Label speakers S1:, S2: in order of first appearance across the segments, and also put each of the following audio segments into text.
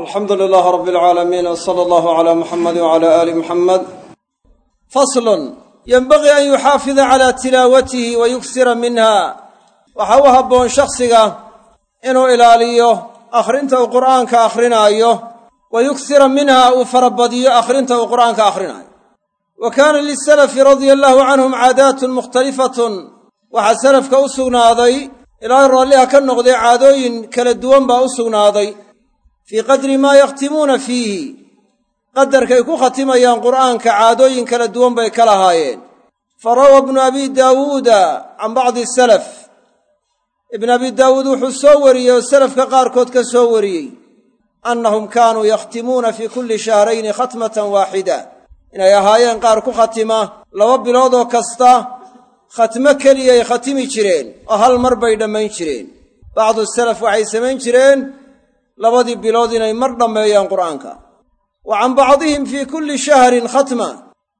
S1: alxamdu lilaah rab alcaalamiin w sala allahu calaa muxamadi wcala aali muxamed faslun yenbagii an yuxaafida calaa tilaawatihi wa yuksira minha. Waxa u habboon shakhsiga inuu ilaaliyo akhrinta uu qur'aanka akhrinaayo wa yuksira minha uu farabadiyo akhrinta uu qur'aanka akhrinaayo wa kaana lisalafi radia allahu canhum caadaatun mukhtalifatun waxaa salafka u sugnaaday ilaahay raalliha ka noqday caadooyin kala duwan baa u sugnaaday fii qadri maa yakhtimuuna fiihi. Qadarkay ku khatimayaan qur'aanka caadooyin kala duwan bay ka lahaayeen. Fa rawaa ibnu abi daawuuda can bacdi salaf. Ibnu abi daawuud wuxuu soo wariyey oo salafka qaarkood ka soo wariyey. Annahum kaanuu yakhtimuuna fii kulli shahrayni khatmatan waaxida. Inay ahaayeen qaar ku khatima laba biloodoo kasta khatmo keliyay khatimi jireen oo hal mar bay dhammayn jireen. Bacdu salaf waxay samayn jireen labadii bilood inay mar dhammeeyaan qur'aanka. Wa can bacdihim fii kulli shahrin khatma.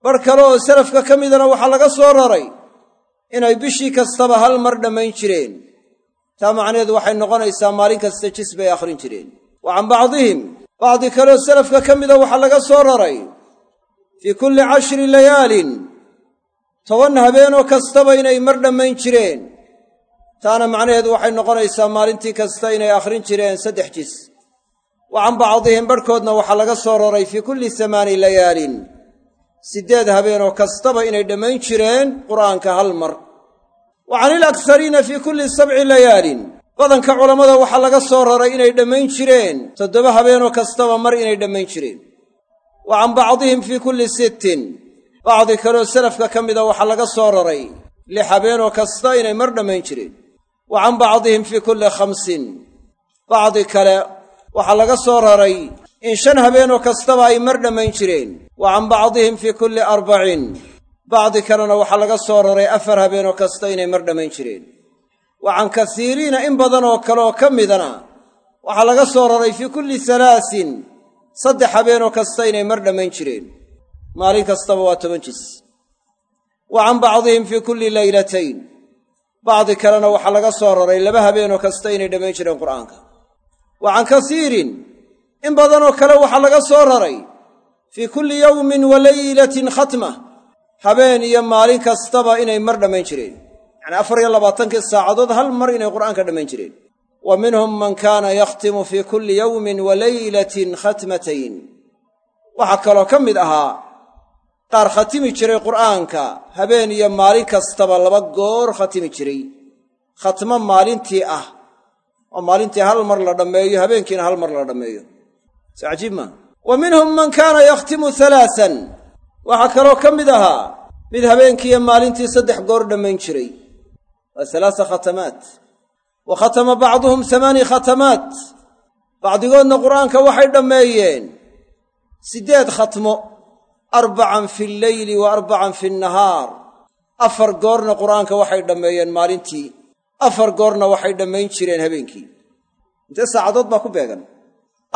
S1: Bar kale oo salafka ka midana waxaa laga soo raray inay bishii kastaba hal mar dhammayn jireen. Taa macnaheedu waxay noqonaysaa maalin kasta jis bay akhrin jireen. Wa can bacdihim bacdi kaleoo salafka ka mida waxaa laga soo raray fii kulli cashri layaalin toban habeenoo kastaba inay mar dhammayn jireen taana macnaheedu waxay noqonaysaa maalintii kasta inay akhrin jireen saddex jis. Wa can bacdihim barhkoodna waxaa laga soo raray fii kulli samaani layaalin. Siddeed habeenoo kastaba inay dhammayn jireen qur'aanka hal mar. Wa can ilakhariina fii kulli sabci layaalin. Badanka culammada waxaa laga soo raray inay dhammayn jireen. Toddoba habeenoo kastaba mar inay dhammayn jireen. Wa can bacdihim fii kulli sittin. Bacdi kaleoo salafka ka mida waxaa laga soo raray lix habeenoo kasta inay mar dhammayn jireen wa can bacdihim fii kulli khamsin. Bacdi kale waxaa laga soo raray in shan habeenoo kastaba ay mar dhammayn jireen. Wa can bacdihim fii kulli arbacin. Bacdi kalena waxaa laga soo raray afar habeenoo kasta inay mar dhammayn jireen. Wa can kasiiriina in badanoo kaleoo ka midana waxaa laga soo raray fii kulli salaasin saddex habeenoo kasta inay mar dhammayn jireen. Maalin kastaba waa toban jis. Wa can bacdihim fii kulli leylatayn bacdi kalena waxaa laga soo raray laba habeenoo kasta inay dhammayn jireen qur'aanka. Wa can kasiirin in badanoo kale waxaa laga soo raray fii kulli yowmin wa leylatin khatma habeen iyo maalin kastaba inay mar dhammayn jireen. Yacnii afar iyo labaatankii saacadood hal mar inay qur'aanka dhammayn jireen. Wa minhum man kaana yakhtimu fii kulli yowmin wa leylatin khatmatayn. Waxaa kaloo ka mid ahaa qaar khatimi jiray qur'aanka. Habeen iyo maalin kastaba laba goor khatimi jiray. Khatmo maalintii ah. Oo maalintii hal mar la dhammeeyo habeenkiina hal mar la dhammeeyo soo cajiib maa wa minhum man kaana yakhtimu halaasan waxaa kaloo ka mid ahaa mid habeenkiiyo maalintii saddex goor dhammayn jiray. Waa halaasa khatamaat wa khatama bacduhum hamaani khatamaat bacdigoodna qur'aanka waxay dhammeeyeen. Siddeed khatmo arbacan fi lleyli wa arbacan fi nnahaar afar goorna qur'aanka waxay dhammeeyeen maalintii. Afar goorna waxay dhammayn jireen habeenkii. Intee saacadood baa ku beegan?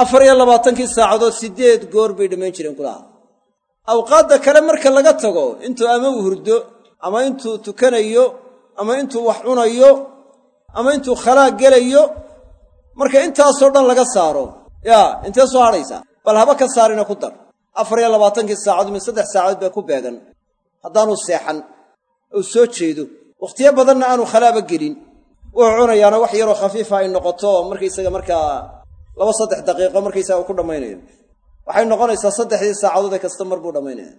S1: Afar iyo labaatankii saacadood siddeed goor bay dhammayn jireen kulaha awqaadda kale marka laga tago intuu ama hurdo ama intuu tukanayo ama intuu wax cunayo ama intuu khalaa gelayo marka intaasoo dhan laga saaro. Yaa intee soo hadhaysaa? Bal haba ka saarina ku dar afar iyo labaatankii saacadood min saddex saacadood baa ku beegan. Haddaanu seexan uu soo jeedo wakhtiyo badanna aanu khalaaba gelin. Wuxuu cunayaana wax yaroo khafiifa ay noqoto markaysaga markaa laba saddex daqiiqo markaysaga uu ku dhammaynayo. Waxay noqonaysaa saddexdii saacadood ee kasta mar buu dhammaynaya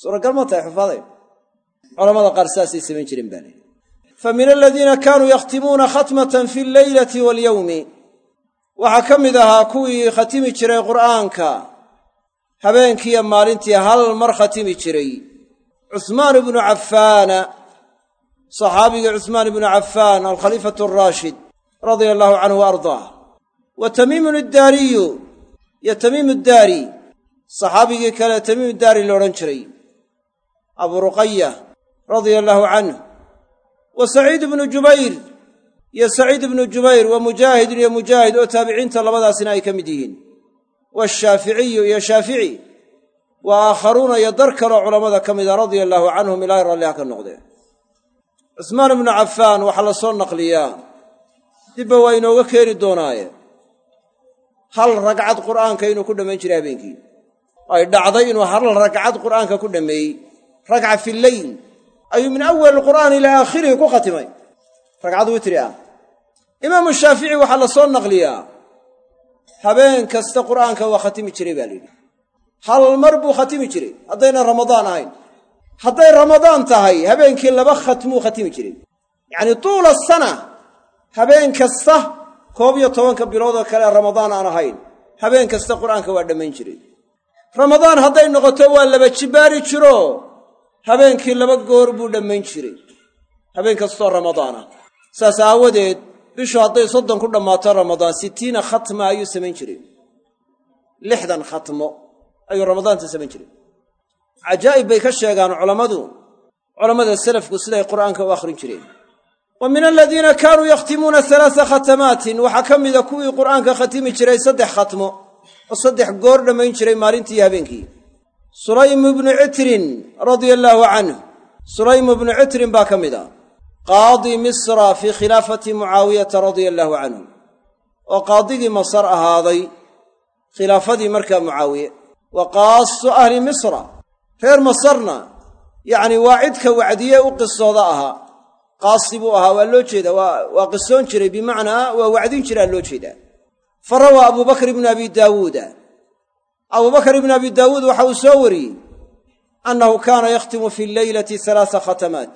S1: suuragal ma tahay xufaaday culamada qaar saasay samayn jireen baa lii fa min aladiina kaanuu yakhtimuuna khatmatan fi alleylati walyowmi waxaa ka mid ahaa kuwii khatimi jiray qur'aanka habeenkiiyo maalintii hal mar khatimi jiray. Cusmaan ibnu cafaana saxaabigii cusmaan ibnu cafaan alkhaliifatu araashid radia allahu canhu wa ardaah wa tamiimun iddaariyu iyo tamiimu daari saxaabigii kale tamiimu daari la odhan jiray. Abuu ruqaya radia allaahu canh wa saciid ibnu jubayr iyo saciid ibnu jubayr wa mujaahidun iyo mujaahid oo taabiciinta labadaasina ay ka mid yihiin washaaficiyu iyo shaafici wa aakharuuna iyo dar kaloo culammada ka mida radia allaahu canhum ilaahay ralliha ka noqdee cusmaan ibnu cafaan waxaa la soo naqliyaa dibba waa inooga keeni doonaaye hal ragcad qur'aanka inuu ku dhammayn jiray habeenkii ay dhacday inuu hal ragcad qur'aanka ku dhammeeyey ragca fi lleyl ayuu min awali qur'aan ilaa aakhirihi ku khatimay ragcad witri ah imaamu shaafici waxaa la soo naqliyaa habeen kasta qur'aanka waa khatimi jiray baa layidhi hal mar buu khatimi jiray. Haddayna ramadaan ahayn. Hadday ramadaan tahay habeenkii laba khatmuu khatimi jiray. Yacnii tuula sana habeen kasta koob iyo tobanka biloodoo kale ramadaan aan ahayn habeen kasta qur'aanka waa dhammayn jiray. Ramadaan hadday noqoto waa laba jibbaari jiro. Habeenkii laba goor buu dhammayn jiray. Habeen kastoo ramadaan ah. Saas aawadeed bishu hadday soddon ku dhammaato ramadaan sittiina khatma ayuu samayn jiray. Lixdan khatmo ayuu ramadaanta samayn jiray. Cajaa'ib bay ka sheegaan culammadu. Culammada salafku siday qur'aanka u akhrin jireen. Wa min aladiina kaanuu yakhtimuuna halaasa khatamaatin waxaa ka mida kuwii qur'aanka khatimi jiray saddex khatmo oo saddex goor dhammayn jiray maalintii habeenkii. Sulaym ibnu citrin radia allaahu canh sulaym ibnu citrin baa ka mid ah qaadi misra fii khilaafati mucaawiyata radia allaahu canhu oo qaadigii masar ahaaday khilaafadii markaa mucaawiye wa qaasu ahli misra reer masarna yacni waa cidka wacdiye u qisooda ahaa. Qaasi buu ahaa waa loo jeedaa waa qisoon jiray bimacnaa waa wacdin jiraa loo jeedaa. Fa rawaa abubakr ibnu abi daawuuda abubakr ibnu abi daawuud waxa uu soo wariyey annahu kaana yakhtimu fi lleylati halaasa khatamaat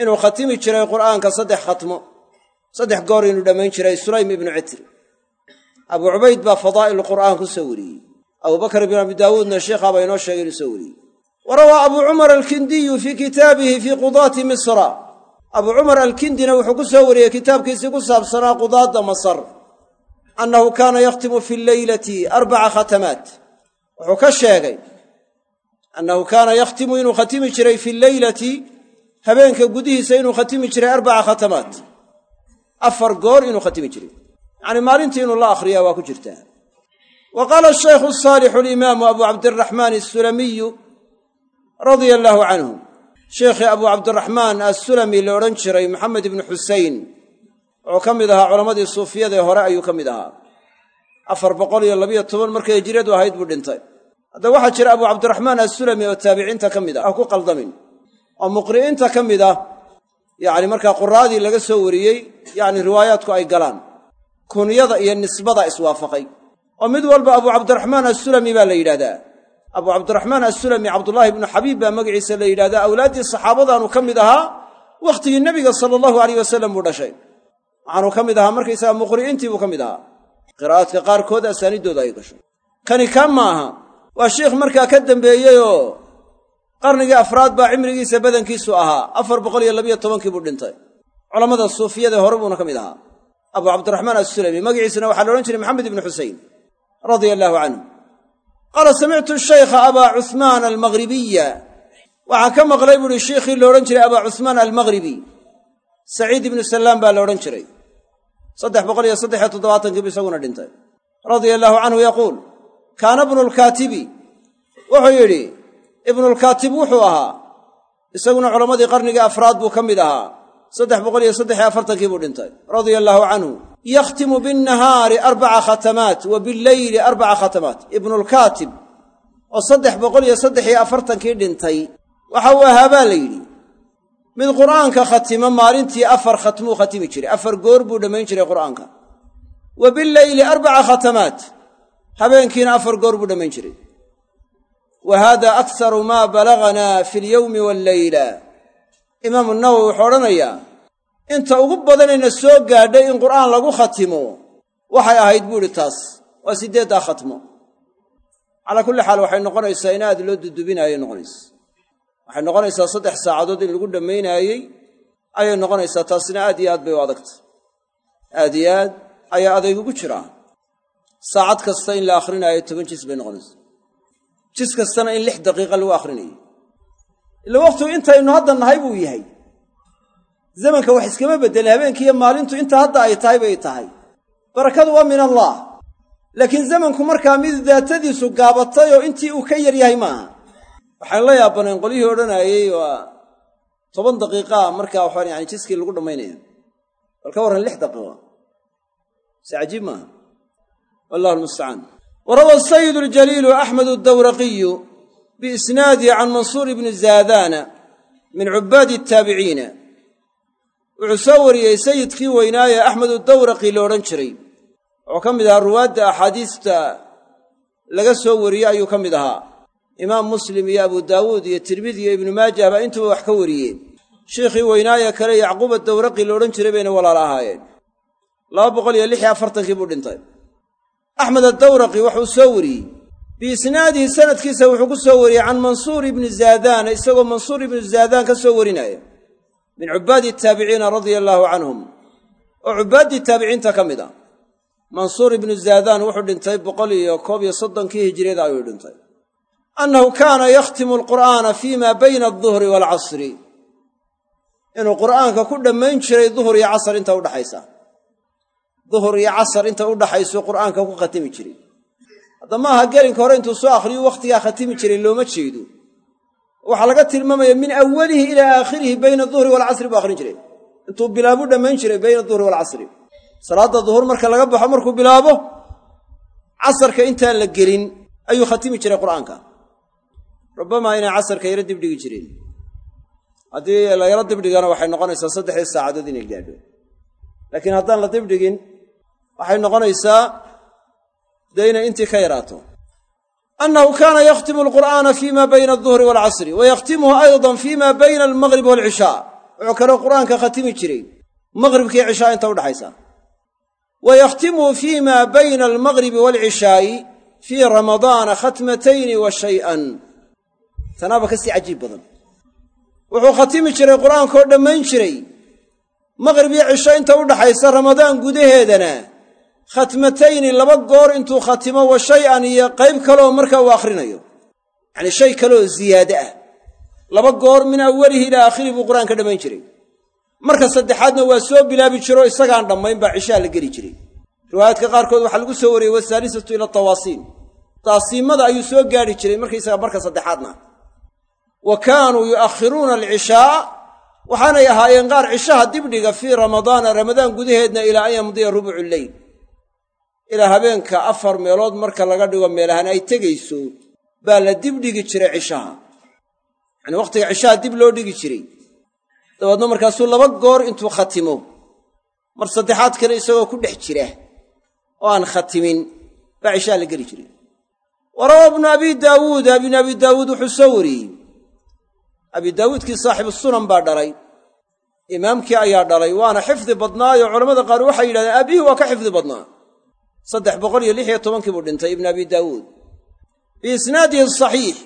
S1: inuu khatimi jiray qur'aanka saddex khatmo saddex goor inuu dhammayn jiray sulaym ibnu citri abuu cubayd baa fadaa'il qur'aan ku soo wariyey. Abubakr ibnu abi daawuudna sheikhaabaa inoo sheegay inuu soo wariyey. Wa rawaa abuu cumar alkindiyu fii kitaabihi fii qudaati misra. Abuu cumar alkindina wuxuu ku soo wariyey kitaabkiisii ku saabsanaa qudaadda masar. Annahu kaana yakhtimu fi lleylati arbaca khatamaat wuxuu ka sheegay annahu kaana yakhtimu inuu khatimi jiray fi lleylati habeenka gudihiisa inuu khatimi jiray arbaca khatamaat afar goor inuu khatimi jiray. Yacnii maalintii inuu la akhriyaa waa ku jirtaa. Wa qaala shaykhu saalixu alimaamu abu cabdiraxmaan asulamiyu radia allaahu canhu. Sheikhii abuu cabdiraxmaan assulami la odhan jiray maxamed ibnu xusein wuxuu ka mid ahaa culammadii suufiyadae hore ayuu ka mid ahaa. Afar boqol iyo labiyo toban markay hijriyadu ahayd buu dhintay. Haddaba waxaa jira abuu cabdiraxmaan assulami oo taabiciinta ka mid ah ha ku qaldamin oo muqri'iinta ka mid ah yacni markaa quraadii laga soo wariyey yacni riwaayaadku ay galaan. Kunyada iyo nisbada iswaafaqay. Oo mid walba abuu cabdiraxmaan assulami baa la yidhahdaa abuu cabdiraxmaan assulami cabdullaahi ibnu xabiib baa magaciisa la yidhahdaa awlaaddii saxaabadaanu ka mid ahaa wakhtigii nebiga sala allahu alayh wasalam buu dhashay. Waxaanu ka mid ahaa markaysaga muqri'iintii buu ka mid ahaa. Qiraa'aadka qaarkood asaaniiddooda ay gasho kani kaa ma aha waa sheikh markaa ka dambeeyeyoo qarnigii afraad baa cimrigiisa badankiisu ahaa. Afar boqol iyo labiyo tobankii buu dhintay. Culammada suufiyadae hore buuna ka mid ahaa. Abuu cabdiraxmaan assulami magaciisana waxaa la odhan jiray maxamed ibnu xusein radia allaahu canhu. Qaala samictu shaykha abaa cuhmaan almaghribiya. Waxaan ka maqlay buuhi sheikhii la odhan jiray abaa cuhmaan almaghribi. Saciid ibnu sallaam baa la odhan jiray. Saddex boqol iyo saddexiyo toddobaatankiibu isaguna dhintay. Radia allaahu canhu yaquul kaana bnulkaatibi wuxuu yidhi ibnulkaatib wuxuu ahaa isaguna culammadii qarnigii afraad buu ka mid ahaa. Saddex boqol iyo saddex iyo afartankii buu dhintay radia allaahu canhu. Yakhtimu binnahaari arbaca khatamaat wa billeyli arbaca khatamaat ibnulkaatib oo saddex boqol iyo saddex iyo afartankii dhintay waxa uu ahaa baa la yidhi mid qur'aanka khatimo maalintii afar khatmuu khatimi jiray. Afar goor buu dhammayn jiray qur'aanka. Wa billeyli arbaca khatamaat habeenkiina afar goor buu dhammayn jiray wa haada akharu maa balaganaa fi alyowmi walleyla imaamu nawowi wuxuu odhanayaa inta ugu badanayna soo gaadhay in qur'aan lagu khatimo. Waxay ahayd buu idhi taas waa siddeeddaa khatmo calaa kulli xaal waxay noqonaysaa in aad loo dudubinaayay noqonaysa waxay noqonaysaa saddex saacadood in lagu dhammaynaayey ayay noqonaysaa taasina aad iyo aad bay u adagtay. Aad iyo aad ayaa adaygugu jiraa saacad kasta in la akhrinaayo toban jis bay noqonaysaa jis kastana in lix daqiiqa lagu akhrinayo ila wakhtigu intaynu hadda nahay buu yahay. Zamanka wax iskama beddelin habeenkiiyo maalintu inta hadda ay tahay bay tahay. Barakadu waa min allah. Laakiin zamanku markaa mid daatadiisu gaabatay oo intii uu ka yar yahay maaha. Waxaan la yaabanayn qolyihii odhanaayey waa toban daqiiqaa markaa waxaan yani jiskii lagu dhammaynaya. Bal ka warran lix daqiiqa si cajiib maaha. Wallahu almustacaan wa rawa sayid aljaliilu axmed adawraqiyu biisnaadihi can mansuur ibni zaadaana min cubaadi ataabiciina wuxuu soo wariyey sayidkii weynaaye axmed adawraqi la odhan jiray wuxuu ka mid ahaa ruwaadda axaadiista laga soo wariyey ayuu ka mid ahaa imaam muslim iyo abu daawuud iyo tirmidi iyo ibnu maajah baa intuba wax ka wariyeen sheikhii weynaaye kale yacquub adawraqi la odhan jiray bayna walaala ahaayeen laba boqol iyo lix afartankii buu dhintay axmed addawraqi wuxuu soo wariyey. Biisnaadihi sanadkiisa wuxuu ku soo wariyey can mansuur ibni zaadaan isagoo mansuur ibnu zaadaan ka soo warinaya. Min cubaadi taabiciina radia allaahu canhum. Oo cubaaddii taabiciinta ka mid ah. Mansuur ibnu zaadaan wuxuu dhintay boqol iyo koob iyo soddonkii hijiriyada ayuu dhintay. Annahu kaana yakhtimu alqur'aana fii ma bayna alduhri waalcasri inuu qur'aanka ku dhammayn jiray duhur iyo casar inta udhaxaysa duhur iyo casar inta udhaxaysu qur'aanka ku khatimi jiray hadda ma gelinka hore intuu soo akhriyu wakhtigaa khatimi jiray looma jeedo. Waxaa laga tilmaamaya min awalihi ilaa aakhirihi bayna duhri waalcasri buu akhrin jiray. Intuu bilaabu dhammayn jiray bayna duhri waalcasri salaadda duhur marka laga baxo markuu bilaabo casarka intaan la gelin ayuu khatimi jiray qur'aanka. Rubamaa inay casarka yaro dibdhigi jireen. Haddii la dibdhigana waxay noqonaysaa saddexdii saacadood inay gaadho. Laakiin haddaan la dibdhigin waxay noqonaysaa dee inay intii ka yaraato. Annahu kaana yakhtimu alqur'aana fii ma bayna alduhri waalcasri wa yakhtimuhu aydan fii ma bayna almaqribi waalcishaa wuxuu kaloo qur'aanka khatimi jiray maqribkii cishaa inta udhaxaysa wa yakhtimuhu fii ma bayna almaqribi waalcishaa'i fii ramadaana khatmatayni wa shay'an. Tanaaba ka sii cajiib badan. Wuxuu khatimi jiray qur'aankoo dhammayn jiray maqrib iyo cisho inta udhaxaysa ramadaan gudaheedana khatmatayni laba goor intuu khatimo wa shay-an iyo qayb kaleoo marka uu akhrinayo. Yacnii shay kaleoo ziyaade ah. Laba goor min awalihi ilaa aakhirihi buu qur'aan ka dhammayn jiray. Marka saddexaadna waa soo bilaabi jiro isagaan dhammayn baa cishaa la geli jiray. Riwaayaadka qaarkood waxaa lagu soo wariyey wasaalisatu ila tawaasiin taasiimada ayuu soo gaadhi jiray markaysaga marka saddexaadna. Wa kaanuu yu'akhiruuna alcishaa. Waxaanay ahaayeen qaar cishaha dibdhiga fii ramadaana ramadaan gudaheedna ilaa an yamdiya rubucu lleyl ilaa habeenka afar meelood marka laga dhigo meelahaan ay tegayso baa la dibdhigi jiray cishaha yacanii wakhtiga cishaha dib loo dhigi jiray. Dabeedna markaasuu laba goor intuu khatimo. Mar saddexaad kale isagoo ku dhex jira oo aan khatimin baa cishaha la geli jiray. Wa rawaa ibnu abi daawuuda ibnu abi daawuud wuxuu soo wariyey. Abi daawuudkii saaxibu sunan baa dhalay. Imaamkii ayaa dhalay waana xifdi badnaayo culammada qaar waxay yidhahdeen aabbihi waa ka xifdi badnaa saddex boqol iyo lix iyo tobankii buu dhintay ibnu abi daawuud biisnaadihi saxiix.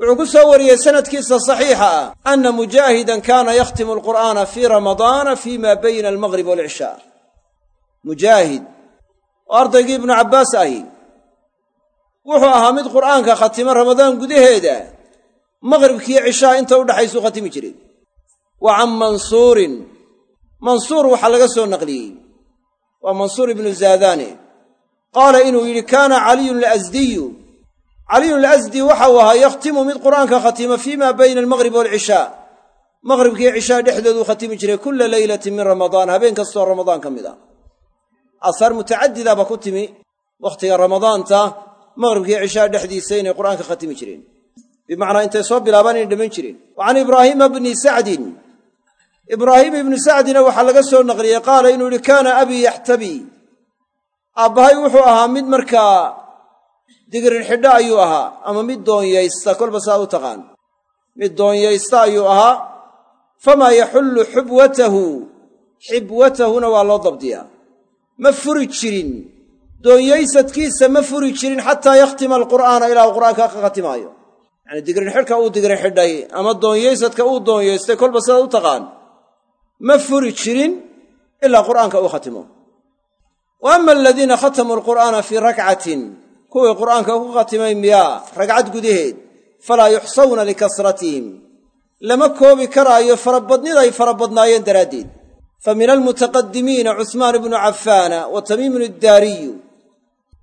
S1: Wuxuu ku soo wariyey sanadkiisa saxiixa ah anna mujaahidan kaana yakhtimu alqur'aana fii ramadaana fii ma bayna almaqrib waalcishaa mujaahid oo ardaygii ibnu cabbaas ahi wuxuu ahaa mid qur'aanka khatima ramadaan gudaheeda maqribkiiyo cishaa inta udhaxaysuu khatimi jiray wa can mansuurin mansuur waxaa laga soo naqliyey. Waa mansuur ibnu zaadaane qaala inuu yidhi kaana caliyun alasdiyu caliyun alasdi waxau ahaa yakhtimu mid qur'aanka khatima fii ma bayna almaqrib waalcishaa maqribkiiyo cishaa dhexdooduu khatimi jiray kulla leylatin min ramadaan habeen kastoo ramadaan ka mid ah. Aahaar mutacadidaaba ku timi wakhtiga ramadaanta maqribkiiyo cishaa dhexdiisa inay qur'aanka khatimi jireen. Bimacnaa intay soo bilaabaan inay dhammayn jireen. Wa can ibraahiima bni sacdin. Ibraahiim ibnu sacdina waxaa laga soo naqliyey qaala inuu yihi kaana abii yaxtabii aabbahay wuxuu ahaa mid markaa digirin xidho ayuu ahaa ama mid doonyaysta kolba saa u taqaan. Mid doonyaysta ayuu ahaa famaa yaxullu xubwatahu? Xibwatahuna waa loo dabdiyaa. Ma furi jirin. Doonyaysadkiisa ma furi jirin xataa yakhtima alqur'aana ilaa uu qur'aanka ka khatimaayo. Yacanii digrin xidhka uu digrin xidhay ama doonyaysadka uu doonyaystay kolba sidaad u taqaan. Ma furi jirin ilaa qur'aanka uu khatimo wa aladiina khatamuu alqur'aana fii rakcatin kuwii qur'aanka ku khatimay miyaa ragcad gudaheed falaa yuxsawna likasratihim lama koobi karaayo farabadniday farabadnaayeen daraaddeed fa min almutaqadimiina cusmaan ibnu cafaana wa tamiimun iddaariyu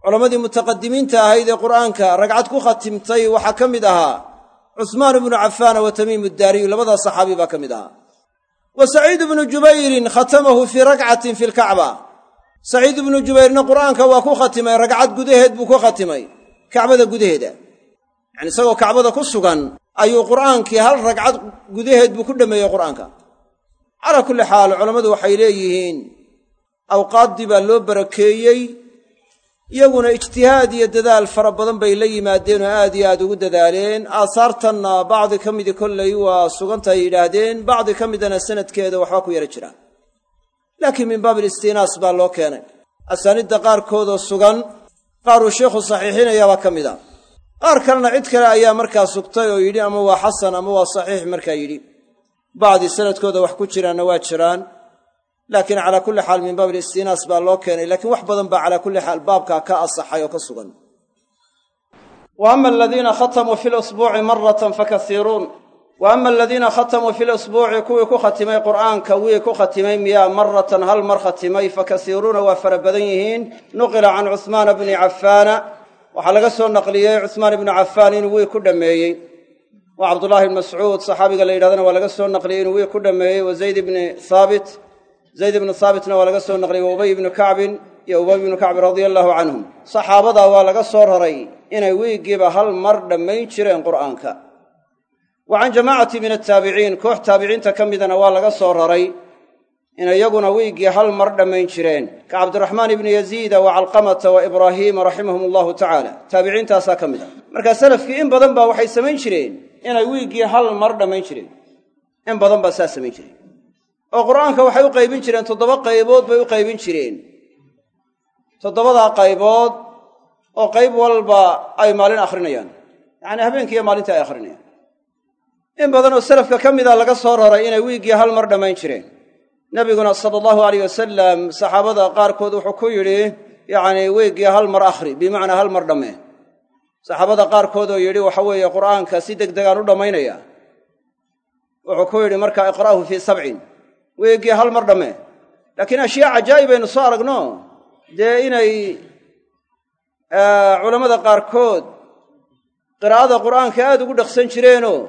S1: culammadii mutaqadimiinta ahayd ee qur'aanka ragcad ku khatimtay waxaa ka mid ahaa cusmaan ibnu cafaana wa tamiimu iddaariyu labadaa saxaabi baa ka mid ahaa wa saciid ibnu jubayrin khatamahu fii rakcatin fi lkacba saciid ibnu jubayrna qur'aanka waa ku khatimay ragcad gudaheed buu ku khatimay kacbada gudaheeda. Yacani isagoo kacbada ku sugan ayuu qur'aankii hal ragcad gudaheed buu ku dhammeeyey qur'aanka. Calaa kulli xaal culammadu waxay leeyihiin awqaaddii baa loo barakeeyey iyaguna ijtihaad iyo dadaal fara badan bay la yimaadeen oo aad iyo aad ugu dadaaleen. Aasaartanna bacdi ka midii kollay waa sugantahay yidhaahdeen bacdi ka midana sanadkeeda waxba ku yara jiraan laakiin min baab alistinaas baa loo keenay. Asaanidda qaarkoodoo sugan qaar uu sheikhu saxiixinayaabaa ka mid a. Qaar kalena cid kale ayaa markaa sugtay oo yidhi ama waa xasan ama waa saxiix markaa yidhi. Bacdi sanadkooda wax ku jiraanna waa jiraan. Laakiin calaa kulli xaal min baab alistinaas baa loo keenay lakiin wax badan baa calaa kulli xaal baabkaa ka asaxay oo ka sugan. Wa aladiina khatamuu fi lusbuuci maratan fakasiiruun wa ama aladiina khatamuu fi lusbuuci kuwii ku khatimay qur'aanka wii ku khatimay miyaa maratan hal mar khatimay fakasiiruuna waa fara badan yihiin. Nuqila can cuhmaana bni cafaana waxaa laga soo naqliyey cuhmaan ibnu cafaan inuu wii ku dhammeeyey wa cabdullahi bn mascuud saxaabiga la yidhahdana waa laga soo naqliyey inuu wii ku dhammeeyey wa zayd ibni haabit zayd ibnu haabitna waa laga soo naqliyey. Wa ubay ibnu kacbin iyo ubay ibnu kacbin radia allaahu canhum. Saxaabadaa waa laga soo raray inay wiiggiiba hal mar dhammayn jireen qur'aanka wa can jamaacati min ataabiciin koox taabiciinta ka midana waa laga soo raray in iyaguna wiiggii hal mar dhammayn jireen. Ka cabdiraxmaan ibni yaziida wa calqamata wa ibraahiima raximahum allahu tacaala. Taabiciintaasaa ka mid a markaa salafkii in badan baa waxay samayn jireen inay wiiggii hal mar dhammayn jireen. In badan baa saa samayn jireen. Oo qur'aanka waxay u qaybin jireen toddoba qaybood bay u qaybin jireen. Toddobadaa qaybood oo qayb walba ay maalin akhrinayaan. Yacanii habeenkiiyo maalintii ay akhrinayaan in badan oo salafka ka mida laga soo raray inay wiiggii hal mar dhammayn jireen. Nebiguna sala allahu alayh wasalam saxaabada qaarkood wuxuu ku yidhi yacanii wiiggii hal mar akhri bimacnaa hal mar dhammee saxaabada qaarkood oo yidhi waxa weeye qur'aanka si deg degaan u dhammaynaya. Wuxuu ku yidhi markaa iqra'hu fii sabcin wiiggii hal mar dhammee laakiin ashyaa cajaa'ib aynu soo aragno dee inay culammada qaarkood qiraa'ada qur'aanka aad ugu dhaqsan jireenoo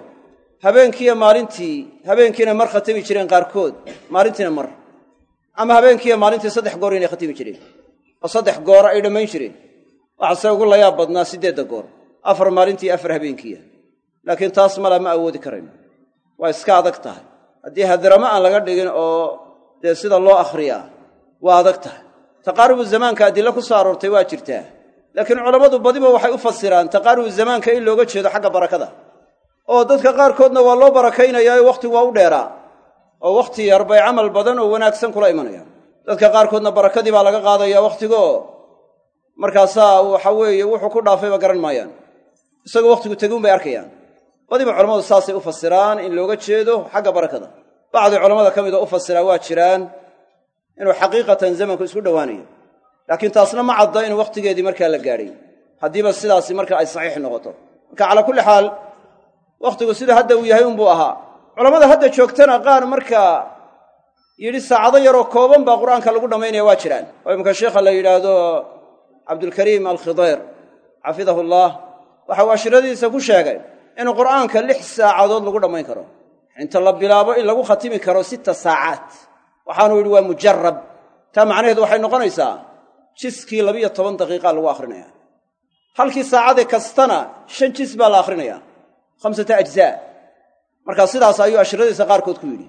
S1: habeenkiiyo maalintii habeenkiina mar khatami jireen qaarkood maalintiina mar. Ama habeenkiiyo maalintii saddex goor inay khatimi jireen oo saddex goora ay dhammayn jireen. Waxaase ugu layaab badnaa siddeedda goor afar maalintii afar habeenkiiya. Laakiin taas mala ma awoodi karayno waa iska adag tahay. Haddii hadramo aan laga dhigin oo dee sida loo akhriyaa waa adag tahay. Taqaarubu zamaanka adilla ku soo aroortay waa jirtaa. Laakiin culammadu badiba waxay u fasiraan taqaarubu zamaanka in looga jeedo xagga barakada oo dadka qaarkoodna waa loo barakaynayaa wakhtigu waa u dheeraa oo wakhti yar bay camal badan oo wanaagsan kula imanayaan dadka qaarkoodna barakadii baa laga qaadayaa wakhtigoo markaasaa waxa weeye wuxuu ku dhaafayba garan maayaan. Isagoo wakhtigu teguun bay arkayaan. Badiba culammadu saasay u fasiraan in looga jeedo xagga barakada. Bacdi culammada ka midoo u fasiraa waa jiraan inuu xaqiiqatan zamanku isku dhowaanayo. Laakiin taasna ma cadda inuu wakhtigeedii markaa la gaadhay. Haddiiba sidaasi marka ay saxiix noqoto. Marka calaa kulli xaal wakhtigu sida hadda uu yahay unbuu ahaa. Culammada hadda joogtana qaar markaa yidhi saacado yaroo kooban baa qur'aanka lagu dhammaynaya waa jiraan. Oo imika sheikha la yidhaahdo cabdulkariim alkhidayr xafidahu allah waxa uu ashiradiisa ku sheegay in qur'aanka lix saacadood lagu dhammayn karo. Inta la bilaabo in lagu khatimi karo sita saacaat waxaanu yidhi waa mujarab taa macnaheedu waxay noqonaysaa jiskii labiyo toban daqiiqaa lagu akhrinaya. Halkii saacade kastana shan jis baa la akhrinayaa khamsata ajzaa markaa sidaas ayuu ashiradiisa qaarkood ku yidhi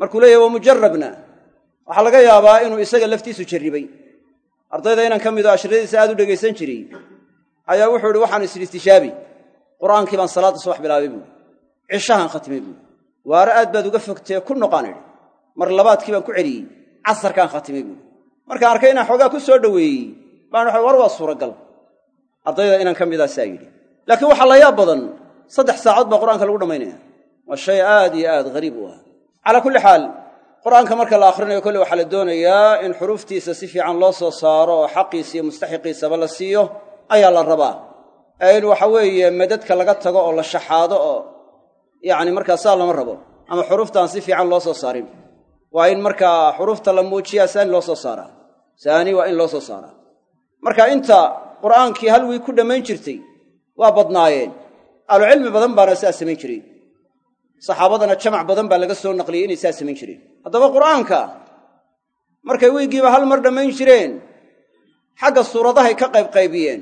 S1: markuu leeyahy waa mujarabna waxaa laga yaabaa inuu isaga laftiisu jarribay ardayda inan ka midoo ashiradiisa aad u dhegaysan jiray ayaa wuxuu yidhi waxaan is istishaabi qur'aankii baan salaadda subax bilaabay buui cishahaan khatimay buui waare aad baad uga fogtee ku noqaan idhi mar labaadkii baan ku celiyey casarkaan khatimay buui markaan arkay inaan xoogaa ku soo dhoweeyey baan war waa suuragal ardayda inan ka midaasaa yidhi laakiin badan saddex saacood baa qur'aanka lagu dhammaynaya. Waa shay aad iyo aad hariib u ah. Calaa kulli xaal qur'aanka marka la akhrinayo kolle waxaa la doonayaa in xuruuftiisa si fiican loo soo saaro oo xaqiisa iyo mustaxiqiisaba la siiyo ayaa la rabaa. Ee in waxa weeye madadka laga tago oo la shaxaado oo yacni markaa saa lama rabo ama xuruuftaan si fiican loo soo saarin. Waa in markaa xuruufta la muujiyaa saani loo soo saaraa. Saani waa in loo soo saaraa. Marka inta qur'aankii hal wiig ku dhammayn jirtay waa badnaayeen ahlucilmi badan baana saa samayn jiray. Saxaabadana jamac badan baa laga soo naqliyey inay saa samayn jireen. Haddaba qur'aanka markay wiiggiiba hal mar dhammayn jireen. Xagga suuradahay ka qaybqaybiyeen.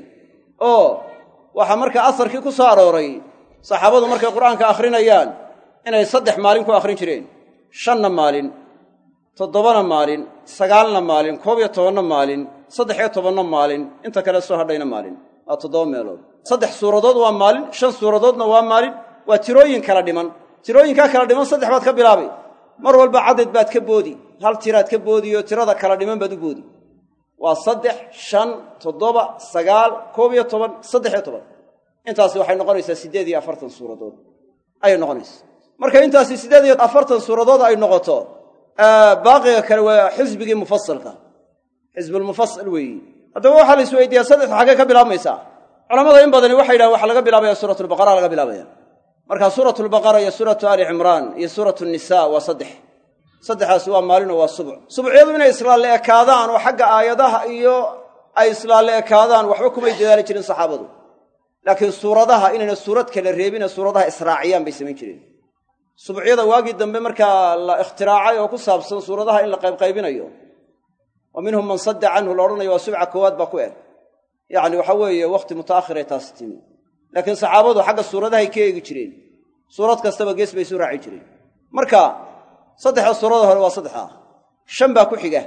S1: Oo waxaa markaa asarkii ku soo arooray saxaabadu markay qur'aanka akhrinayaan inay saddex maalin ku akhrin jireen. Shanna maalin toddobana maalin sagaalna maalin koob iyo tobanna maalin saddex iyo tobanna maalin inta kale soo hadhayna maalin. Waa toddoba meelood saddex suuradood waa maalin shan suuradoodna waa maalin waa tirooyin kala dhiman. Tirooyinkaa kala dhiman saddex baad ka bilaabay. Mar walba cadad baad ka boodi hal tiraad ka boodiyo tirada kala dhiman baad u boodi. Waa saddex shan toddoba sagaal koob iyo toban saddex iyo toban. Intaasi waxay noqonaysaa siddeed iyo afartan suuradood. Ayay noqonaysaa. Marka intaasi siddeed iyo afartan suuradood ay noqoto baaqiga kale waa xisbigii mufasalka xisbulmufasal weeyi. Haddaba waxaa la isweydiiyaa saddexdu xaggee ka bilaabmaysaa culamada in badani waxay yidhahan waxaa laga bilaabaya suuratulbaqara laga bilaabaya. Markaa suuratulbaqara iyo suuratu ali cimraan iyo suuratu nisa waa saddex. Saddexaasi waa maalin oo waa subuc subucyadu inay islaalle ekaadaan oo xagga aayadaha iyo ay islaalle ekaadaan waxba kumay dadaali jirin saxaabadu. Laakiin suuradaha inayna suurad kala reebine suuradaha israaciyaan bay samayn jireen. Subucyada waagii dambe markaa la ikhtiraacay oo ku saabsan suuradaha in la qaybqaybinayo wa minhum man sadda canhu la odhanayo waa subca koowaad baa ku eg yacni waxa weeye wakhti muta'akhiray taasi timi. Laakiin saxaabadu xagga suuradahay ka eegi jireen. Suurad kastaba gees bay isu raaci jireen. Marka saddexda suurada hore waa saddexdaa shan baa ku xiga.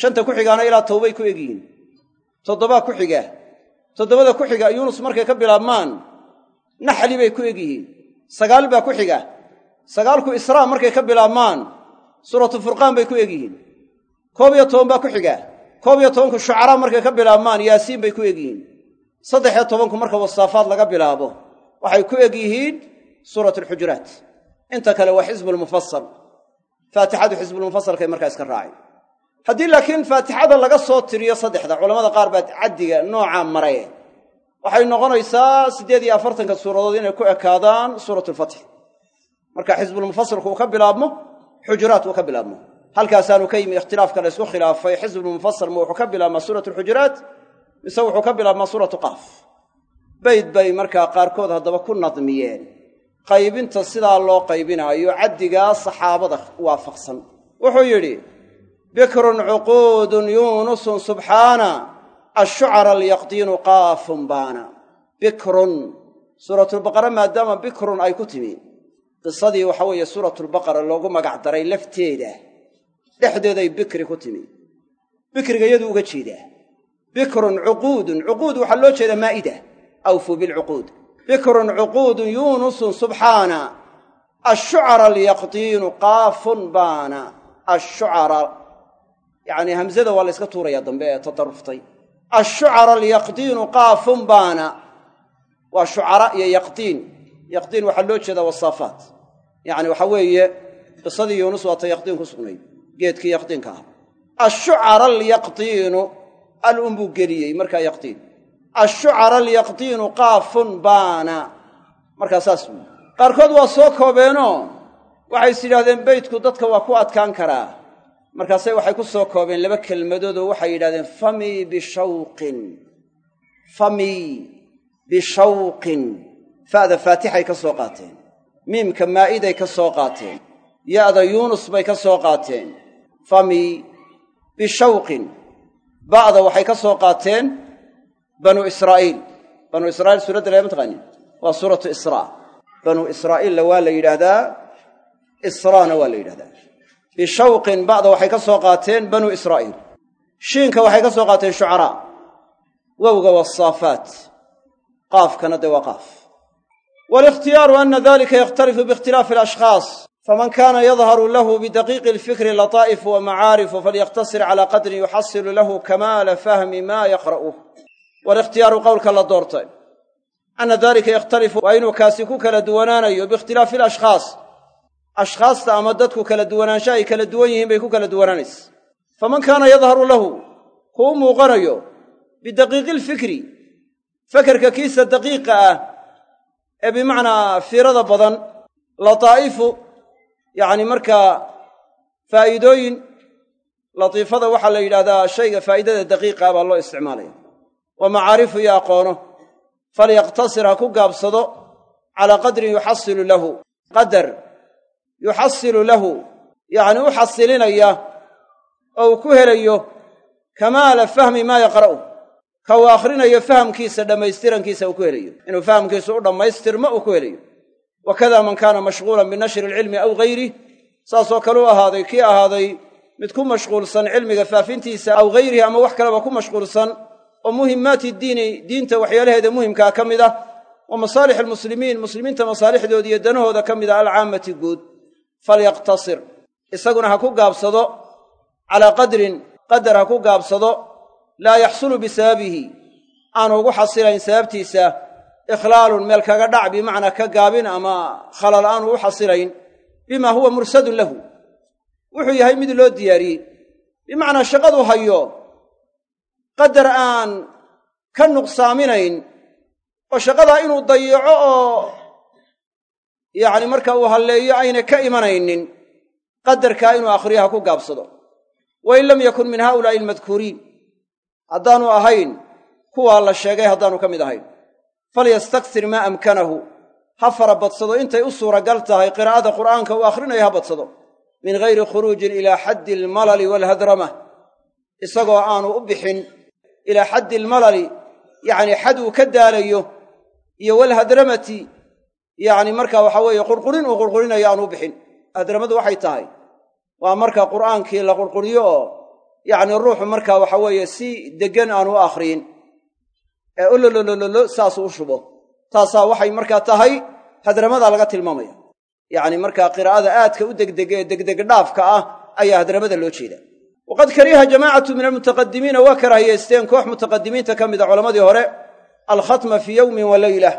S1: Shanta ku xigaana ilaa towbay ku egyihiin. Toddobaa ku xiga. Toddobada ku xiga yuunus markay ka bilaabmaan naxli bay ku egyihiin. Sagaal baa ku xiga. Sagaalku israa markay ka bilaabmaan suuratu furqaan bay ku egyihiin. Koob iyo toban baa ku xiga koob iyo tobanku markay ka bilaabmaan yaasiin bay ku egyihiin. Saddex iyo marka wasaafaad laga bilaabo waxay ku eg yihiin suurat alxujuraat inta kale waa xisbulmufasal faatixadu xisbulmufasalkay markaa iska raacay haddii laakiin faatixada laga soo tiriyo saddexda culamada qaar baa caddiga noocaa maraye waxay noqonaysaa siddeed iyo afartanka suuradood inay ku ekaadaan suurat alfatx marka xisbulmufasalku uu ka bilaabmo xujuraat uu ka bilaabmo halkaasaanu ka yimi ikhtilaafka la ysku khilaafay xisbulmufasal ma wuxuu ka bilaabmaa suurat alxujuraat mise wuxuu ka bilaabmaa suuratu qaaf bayd bay markaa qaarkood haddaba ku nadmiyeen. Qaybinta sidaa loo qaybinaayo caddigaa saxaabada waafaqsan. Wuxuu yidhi bikrun cuquudun yuunusun subxaana ashucara alyaqdiinu qaafun baana. Bikrun suuratulbaqara maadaama bikrun ay ku timi. Qisadii waxa weeye suuratulbaqara loogu magac daray lafteeda dhexdeeday bikri ku timi. Bikriga iyaduu uga jeedaa bikrun cuquudun cuquud waxaa loo jeedaa maa'ida awfuu bilcuquud bikrun cuquudun yuunusun subxaana. Ashucara alyaqdiinu qaafun baana. Ashucara yacni hamzada waa la yska tuurayaa dambe ee tadaruftay ashucara alyaqdiinu qaafun baana. Waa shucara iyo yaqdiin yaqdiin waxaa loo jeedaa wasaafaat. Yacni waxaa weeye qisadii yuunus waata yaqdiin ku sugnayd geedkii yaqdiinka ah ashucara alyaqdiinu al unbuu geliyey markaa yaqdiin ashucara alyaqdiinu qaafun baana. Markaa saas buui qaarkood waa soo koobeenoo waxay is yidhahdeen beydku dadka waa ku adkaan karaa. Markaase waxay ku soo koobeen laba kelmadoodoo waxay yidhahdeen famii bishawqin. Famii bishawqin. Fa'da faatixay ka soo qaateen. Miimka maa'iday ka soo qaateen. Ya'da yuunus bay ka soo qaateen famii bishawqin. Ba'da waxay ka soo qaateen banu israa'iil. Banu israiil suuradda lama taqaanin waa suuratu israa. Banu israa'iilla waa la yidhaahdaa israana waa la yidhahdaa bishawqin ba'da waxay ka soo qaateen banu israa'iil. Shiinka waxay ka soo qaateen shucaraa. Wowga wasaafaat. Qaafkana dee waa qaaf. Walikhtiyaaru ana dalika yakhtalifu biikhtilaafi alashkhaas faman kaana yadharu lahu bidaqiiqi alfikri lataa'ifu wa macaarifu falyaqtasir calaa qadrin yuxasilu lahu kamaala fahmi maa yaqra'uh walikhtiyaaru qowlka la doortay ana dalika yakhtalifu waa inuu kaasi ku kala duwanaanayo biikhtilaafi alashkhaas ashkhaasta ama dadku kala duwanaansha ay kala duwan yihiin bay ku kala duwanaanaysa faman kaana yadharu lahu kuu muuqanayo bidaqiiqi alfikri fekerka kiisa daqiiqa ah ee bimacnaa fiirada badan yacni markaa faa'iidooyin latiifada waxaa la yidhahdaa shayga faa'idada daqiiqa baa loo isticmaalaya. Wa macaarifu iyo aqoono. Falyaqtasir ha ku gaabsado calaa qadrin yuxasilu lahu. Qadar yuxasilu lahu. Yacni u xasilinaya oo uu ku helayo kamaala fahmi maa yaqra'u. Ka uu akhrinayo fahamkiisa dhammaystirankiisa uu ku helayo. Inuu fahamkiisu u dhammaystirmo uu ku helayo wakada man kaana mashghuulan binashri alcilmi aw gayrih saasoo kale u ahaaday kii ahaaday mid ku mashquulsan cilmiga faafintiisa aw hayrihi ama wax kaleba ku mashquulsan oo muhimmaati diini diinta waxyaalaheeda muhimkaa ka mid ah wa masaalix almuslimiin muslimiinta masaalixdooda iyo danahooda ka mid ah alcaammati guud falyaqtasir isaguna ha ku gaabsado calaa qadrin qadar ha ku gaabsado laa yaxsulu bisababihi aanu ugu xasilayn sababtiisa ikhlaalun meel kaga dhac bimacnaa ka gaabin ama khalal aanu u xasilayn bima huwa mursadun lahu. Wuxuu yahay mid loo diyaariyey. Bimacnaa shaqadu hayo qadar aan ka nuqsaaminayn oo shaqadaa inuu dayaco oo yacni marka uu halleeyo ayna ka imanaynin qadarkaa inuu akhriyo ha ku gaabsado. Wa in lam yakun min haa'ulaa'i almadkuuriin haddaanu ahayn kuwaa la sheegay haddaanu ka mid ahayn falyastaksir maa amkanahu ha fara badsado intay u suuragal tahay qiraa'ada qur'aanka uu akhrinayo ha badsado. Min gayri khuruujin ilaa xaddi almalali waalhadramah isagoo aanu u bixin ilaa xaddi almalali yacni xad uu ka daalayo iyo walhadramati yacni marka waxa weeye qurqurin uu qurqurinayo aanu u bixin. Hadramadu waxay tahay waa marka qur'aankii la qurquriyo oo yacni ruuxu marka waxa weeye si deggan aanu u akhriyin ee olololololo saasuu u shubo. Taasaa waxay markaa tahay hadramadaa laga tilmaamaya. Yacni markaa qiraa'ada aadka u degdega ee degdeg dhaafka ah ayaa hadramada loo jeeda. Waqad kariha jamaacatu min almutaqadimiina waa karaahiyaysteen koox mutaqadimiinta ka mid a culammadii hore alkhatma fii yowmin wa leylah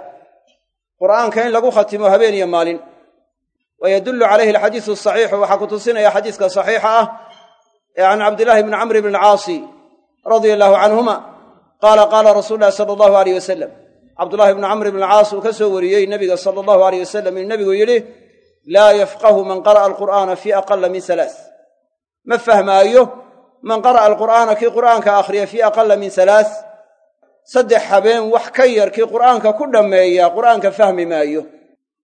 S1: qur'aanka in lagu khatimo habeen iyo maalin. Wa yadullu calayhi alxadiisu asaxiixu waxaa ku tusinaya xadiiska saxiixa ah ee can cabdillaahi bni camr bni alcaasi radia allahu canhuma qaala qaala rasuulu llahi sala allahu aleyh wasalam cabdullaahi bni camr bni alcaas uu ka soo wariyey nebiga sala allahu aleyh wasalam inuu nebigu yidhi laa yafqahu man qara'a alqur'aana fii aqala min halaas ma fahmaayo man qara'a alqur'aana kii qur'aanka akhriya fii aqala min halaas saddex habeen wax ka yar kii qur'aanka ku dhammeeya qur'aanka fahmi maayo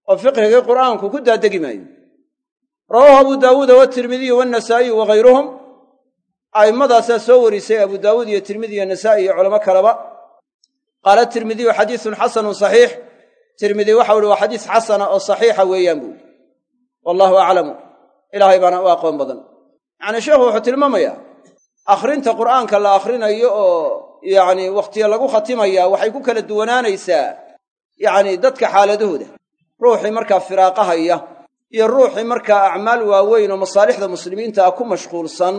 S1: oo fiqhigii qur'aanku ku daadegi maayo rawaahu abu daawuuda watirmidiyu waannasaa'iyu wagayruhum a'immadaasa soo warisay abu daawuud iyo tirmidi iyo nasaa'i iyo culamo kaleba. Qaala tirmidiyu xadiisun xasanun saxiix. Tirmidi waxau ihi waa xadiis xasana oo saxiixa weeyaan buu yidhi. Wallaahu aclamu ilaahay baana u aqoon badan. Yacnii sheekhu wuxuu tilmaamayaa akhrinta qur'aanka la akhrinayo oo yacni wakhtiyo lagu khatimaya waxay ku kala duwanaanaysaa yacni dadka xaaladahooda. Ruuxii markaa firaaqahaya iyo ruuxii markaa acmaal waaweyn oo masaalixda muslimiinta ah ku mashquulsan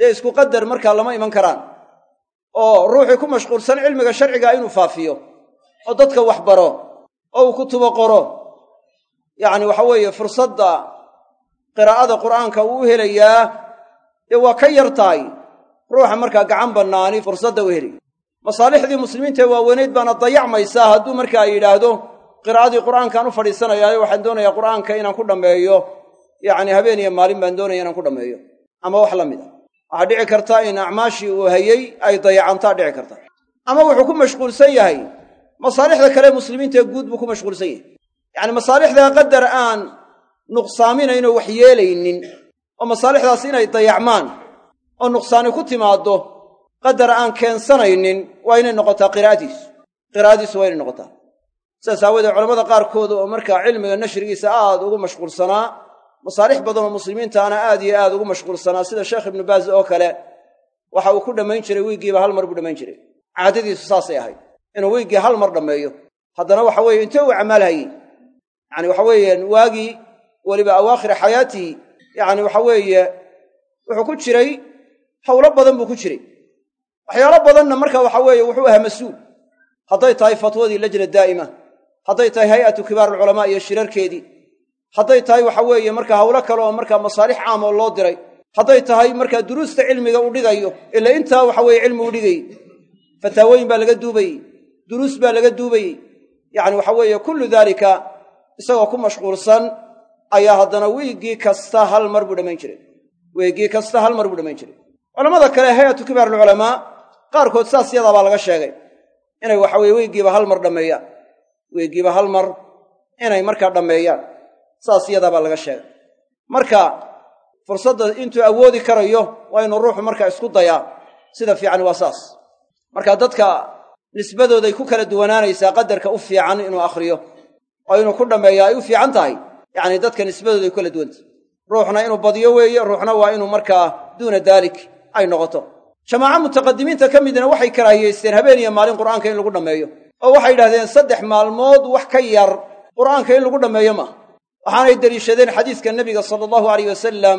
S1: dee isku qadar markaa lama iman karaan. Oo ruuxii ku mashquulsan cilmiga sharcigaa inuu faafiyo oo dadka wax baro oo uu kutubo qoro. Yacni waxa weeye fursadda qiraa'ada qur'aanka uu u helayaa dee waa ka yar tahay. Ruuxa markaa gacan bannaani fursadda u helaya masaalixdii muslimiinta ee waaweyneyd baana dayacmaysaa hadduu markaa yidhaahdo qiraa'adii qur'aankaan u fadhiisanayaayo waxaan doonayaa qur'aanka inaan ku dhammeeyo. Yacni habeen iyo maalin baan doonaya inaan ku dhammeeyo. Ama wax la mid a waxaa dhici karta in acmaashii uu hayey ay dayacantaa dhici karta. Ama wuxuu ku mashquulsan yahay masaalixda kale muslimiinta guud buu ku mashquulsan yahay. Yacni masaalixdaa qadar aan nuqsaaminaynoo wax yeelaynin oo masaalixdaas inay dayacmaan oo nuqsaani ku timaaddo qadar aan keensanaynin waa inay noqotaa qiraa'adiisu qiraa'adiisu waa inay noqotaa. Sidaas aawoodee culamada qaarkood oo markaa cilmiga nashrigiisa aad ugu mashquulsanaa masaalix badan oo muslimiintaana aad iyo aad ugu mashquulsanaa sida sheekh ibnu baaz oo kale waxa uu ku dhammayn jiray wiiggiiba hal mar buu dhammayn jiray. Caadadiisu saasay ahayd. Inuu wiiggii hal mar dhammeeyo haddana waxa weeye intee uu acmaal hayey yacani waxa weeyaan waagii weliba awaakhira xayaatihi yacni waxa weeye wuxuu ku jiray hawlo badan buu ku jiray. Waxyaalo badanna marka waxa weeye wuxuu ahaa mas'uul. Hadday tahay fatwadii lajna daa'ima hadday tahay hay'atu kibaar alculamaa iyo shirarkeedii hadday tahay waxa weeye marka hawlo kale oo markaa masaalix caam oo loo diray hadday tahay markaa duruusta cilmiga uu dhigayo ila intaa waxa weeye cilmi u dhigayey fataawooyin baa laga duubayey duruus baa laga duubayey yacni waxa weeye kullu daalika isagoo ku mashquulsan ayaa haddana wiiggii kasta hal mar buu dhammayn jiray. Wiiggii kasta hal mar buu dhammayn jiray. Culamada kale hay'atu kibaar alculamaa qaarkood saas yadaa baa laga sheegay. Inay waxa weye wiiggiiba hal mar dhammeeyaan wiiggiiba hal mar inay markaa dhammeeyaan saas yadaa baa laga sheegay. Marka fursadda intuu awoodi karayo waa inuu ruuxu markaa isku dayaa. Sida fiican waa saas. Marka dadka nisbadooday ku kala duwanaanaysaa qadarka u fiican inuu akhriyo oo inuu ku dhammeeyo ay u fiican tahay. Yacni dadka nisbadooday ku kala duwantahy ruuxna inuu badiyo weeye ruuxna waa inuu markaa duuna daalik ay noqoto. Jamaaco mutaqadimiinta ka midna waxay karaahiyeysteen habeen iyo maalin qur'aanka in lagu dhammeeyo oo waxay yidhahdeen saddex maalmood wax ka yar qur'aanka in lagu dhammeeyo maaha waxaanay deliishadeen xadiiska nebiga sala allahu alayh wasalam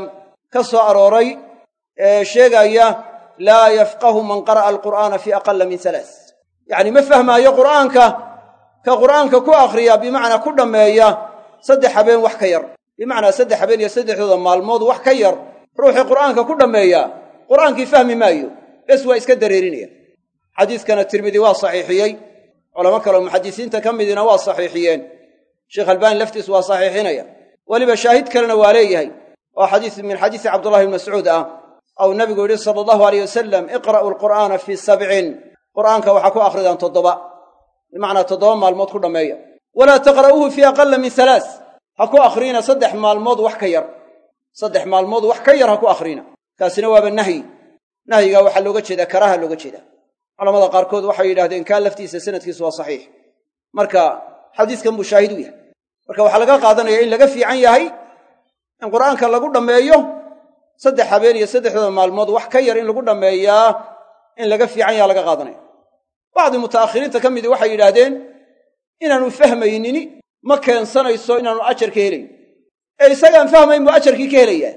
S1: ka soo arooray ee sheegaya laa yafqahu man qara'a alqur'aana fii aqala min halaas yacni ma fahmaayo qur'aanka ka qur'aanka ku akhriya bimacnaa ku dhammeeya saddex habeen wax ka yar. Bimacnaa saddex habeen iyo saddexdooda maalmood wax ka yar ruuxii qur'aanka ku dhammeeya. Qur'aankii fahmi maayo bes waa iska dareerinaya. Xadiiskana tirmidi waa saxiixiyey culamo kaleo muxadisiinta ka midina waa saxiixiyeen sheekh albaani laftiisu waa saxiixinaya. Weliba shaahid kalena waa leeyahay. Oo xadiis min xadiisi cabdullahi bn mascuud ah. Ou nabigu yidhi sala allahu aleyh wasalam iqra'uu alqur'aana fii sabcin qur'aanka waxaa ku akhridaan toddoba. Bimacnaa toddoba maalmood ku dhammeeya walaa taqra'uuhu fii aqala min halaas ha ku akhriina saddex maalmood wax ka yar. Saddex maalmood wax ka yar ha ku akhriina. Kaasina waaba nahyi. Nahyigaa waxaa looga jeedaa karaaha looga jeedaa. Culamada qaarkood waxay yidhahdeen kaa laftiisa sanadkiisu waa saxiix. Marka xadiiskan buu shaahid u yahay marka waxaa laga qaadanaya in laga fiican yahay in qur'aanka lagu dhammeeyo saddex habeen iyo saddexdooda maalmood wax ka yar in lagu dhammeeyaa in laga fiican yaha laga qaadanaya bacdi muta'akhiriinta ka midii waxay yidhaahdeen inaanu fahmaynini ma keensanayso inaanu ajar ka helayn. Ee isagaan fahmayn buu ajarkii ka helayaa.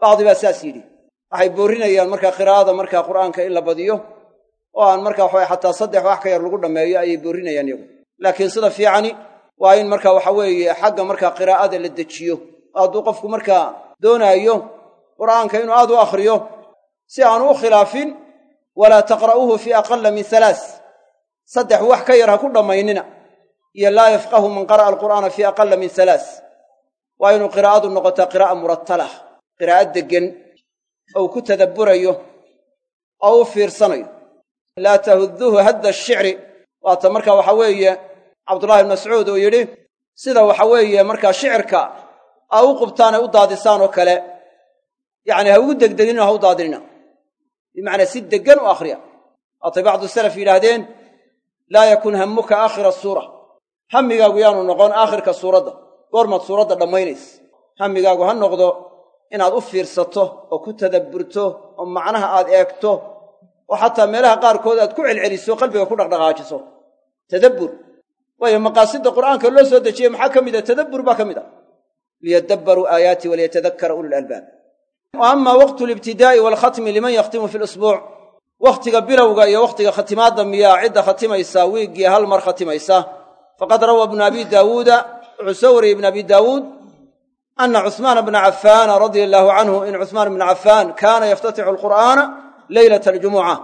S1: Bacdi baa saas yidhi. Waxay boorrinayaan markaa qiraa'ada markaa qur'aanka in la badiyo oo aan markaa waxawaye xataa saddex wax ka yar lagu dhammeeyo ayay boorrinayaan iyagu. Laakiin sida fiicani waa in marka waxa weeye xagga markaa qiraa'ada la dejiyo. Hadduu qofku markaa doonaayo qur'aanka inuu aad u akhriyo si aanu u khilaafin walaa taqra'uuhu fii aqala min halaas saddex wax ka yar ha ku dhammaynina. Iyo laa yafqahu man qara'a alqur'aana fii aqala min halaas waa inuu qiraa'adu noqotaa qiraa'a murattalah qiraa'o deggan ou ku tadabburayo oo u fiirsanayo. Laa tahudduhu hadda ashicri waata marka waxa weeye cabdullahi bn mascuud uu yidhi sida waxa weeye markaa shicirka aa u qubtaan ay u daadisaan oo kale yacni ha ugu degdeginino ha u daadinina. Bimacnaa si deggan u akhriya. Waatay bacdu salaf yidhaahdeen laa yakun hammuka aakhira suura. Hammigaagu yaanu noqon aakhirka suuradda. Goormaad suuradda dhammaynaysa hammigaagu ha noqdo inaad u fiirsato oo ku tadabburto oo macnaha aad eegto oo xataa meelaha qaarkood aad ku celceliso qalbiga ku dhaqdhaqaajiso. Tadabbur waayo maqaasidda qur'aanka loo soo dejiyey maxaa ka mid a tadabbur baa ka mid a liyadabbaruu aayaati waliyatadakkara ulu lalbaab wa ama waqtu libtidaa'i waalkhatmi liman yakhtimu fi lusbuuc wakhtiga bilowga iyo wakhtiga khatimaadda miyaa cidda khatimaysa wiiggii hal mar khatimaysa faqad rawaa ibnu abi daawuuda wuxuu ibnu abi daawuud ana cuhmaana bna cafaana radia allaahu canhu in cuhmaan bna cafaan kaana yaftatixu alqur'aana leylata aljumuca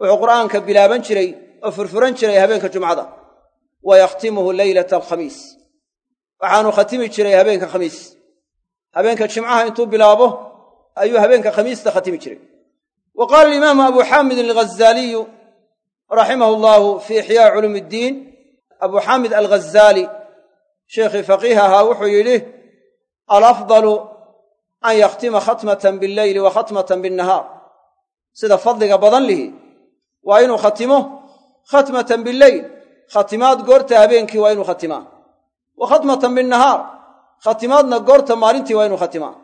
S1: wuxuu qur'aanka bilaaban jiray oo furfuran jiray habeenka jumcada wa yakhtimuhu leylata alkhamiis waxaanu khatimi jiray habeenka khamiis habeenka jimcaha intuu bilaabo ayuu habeenka khamiista khatimi jiray wa qaala alimaamu abu xaamidin alghazaaliyu raximahu allahu fii ixyaa'i culuum iddiin abu xaamid alghazaali sheikhii faqiih ahaa wuxuu yidhi alafdalu an yakhtima khatmatan billeyli wa khatmatan binnahaar sida fadliga badan lihi waa inuu khatimo khatmatan billeyl khatimaad goorta habeenkii waa inuu khatimaa. Wa khatmatan binnahaar. Khatimaadna goorta maalintii waa inuu khatimaa.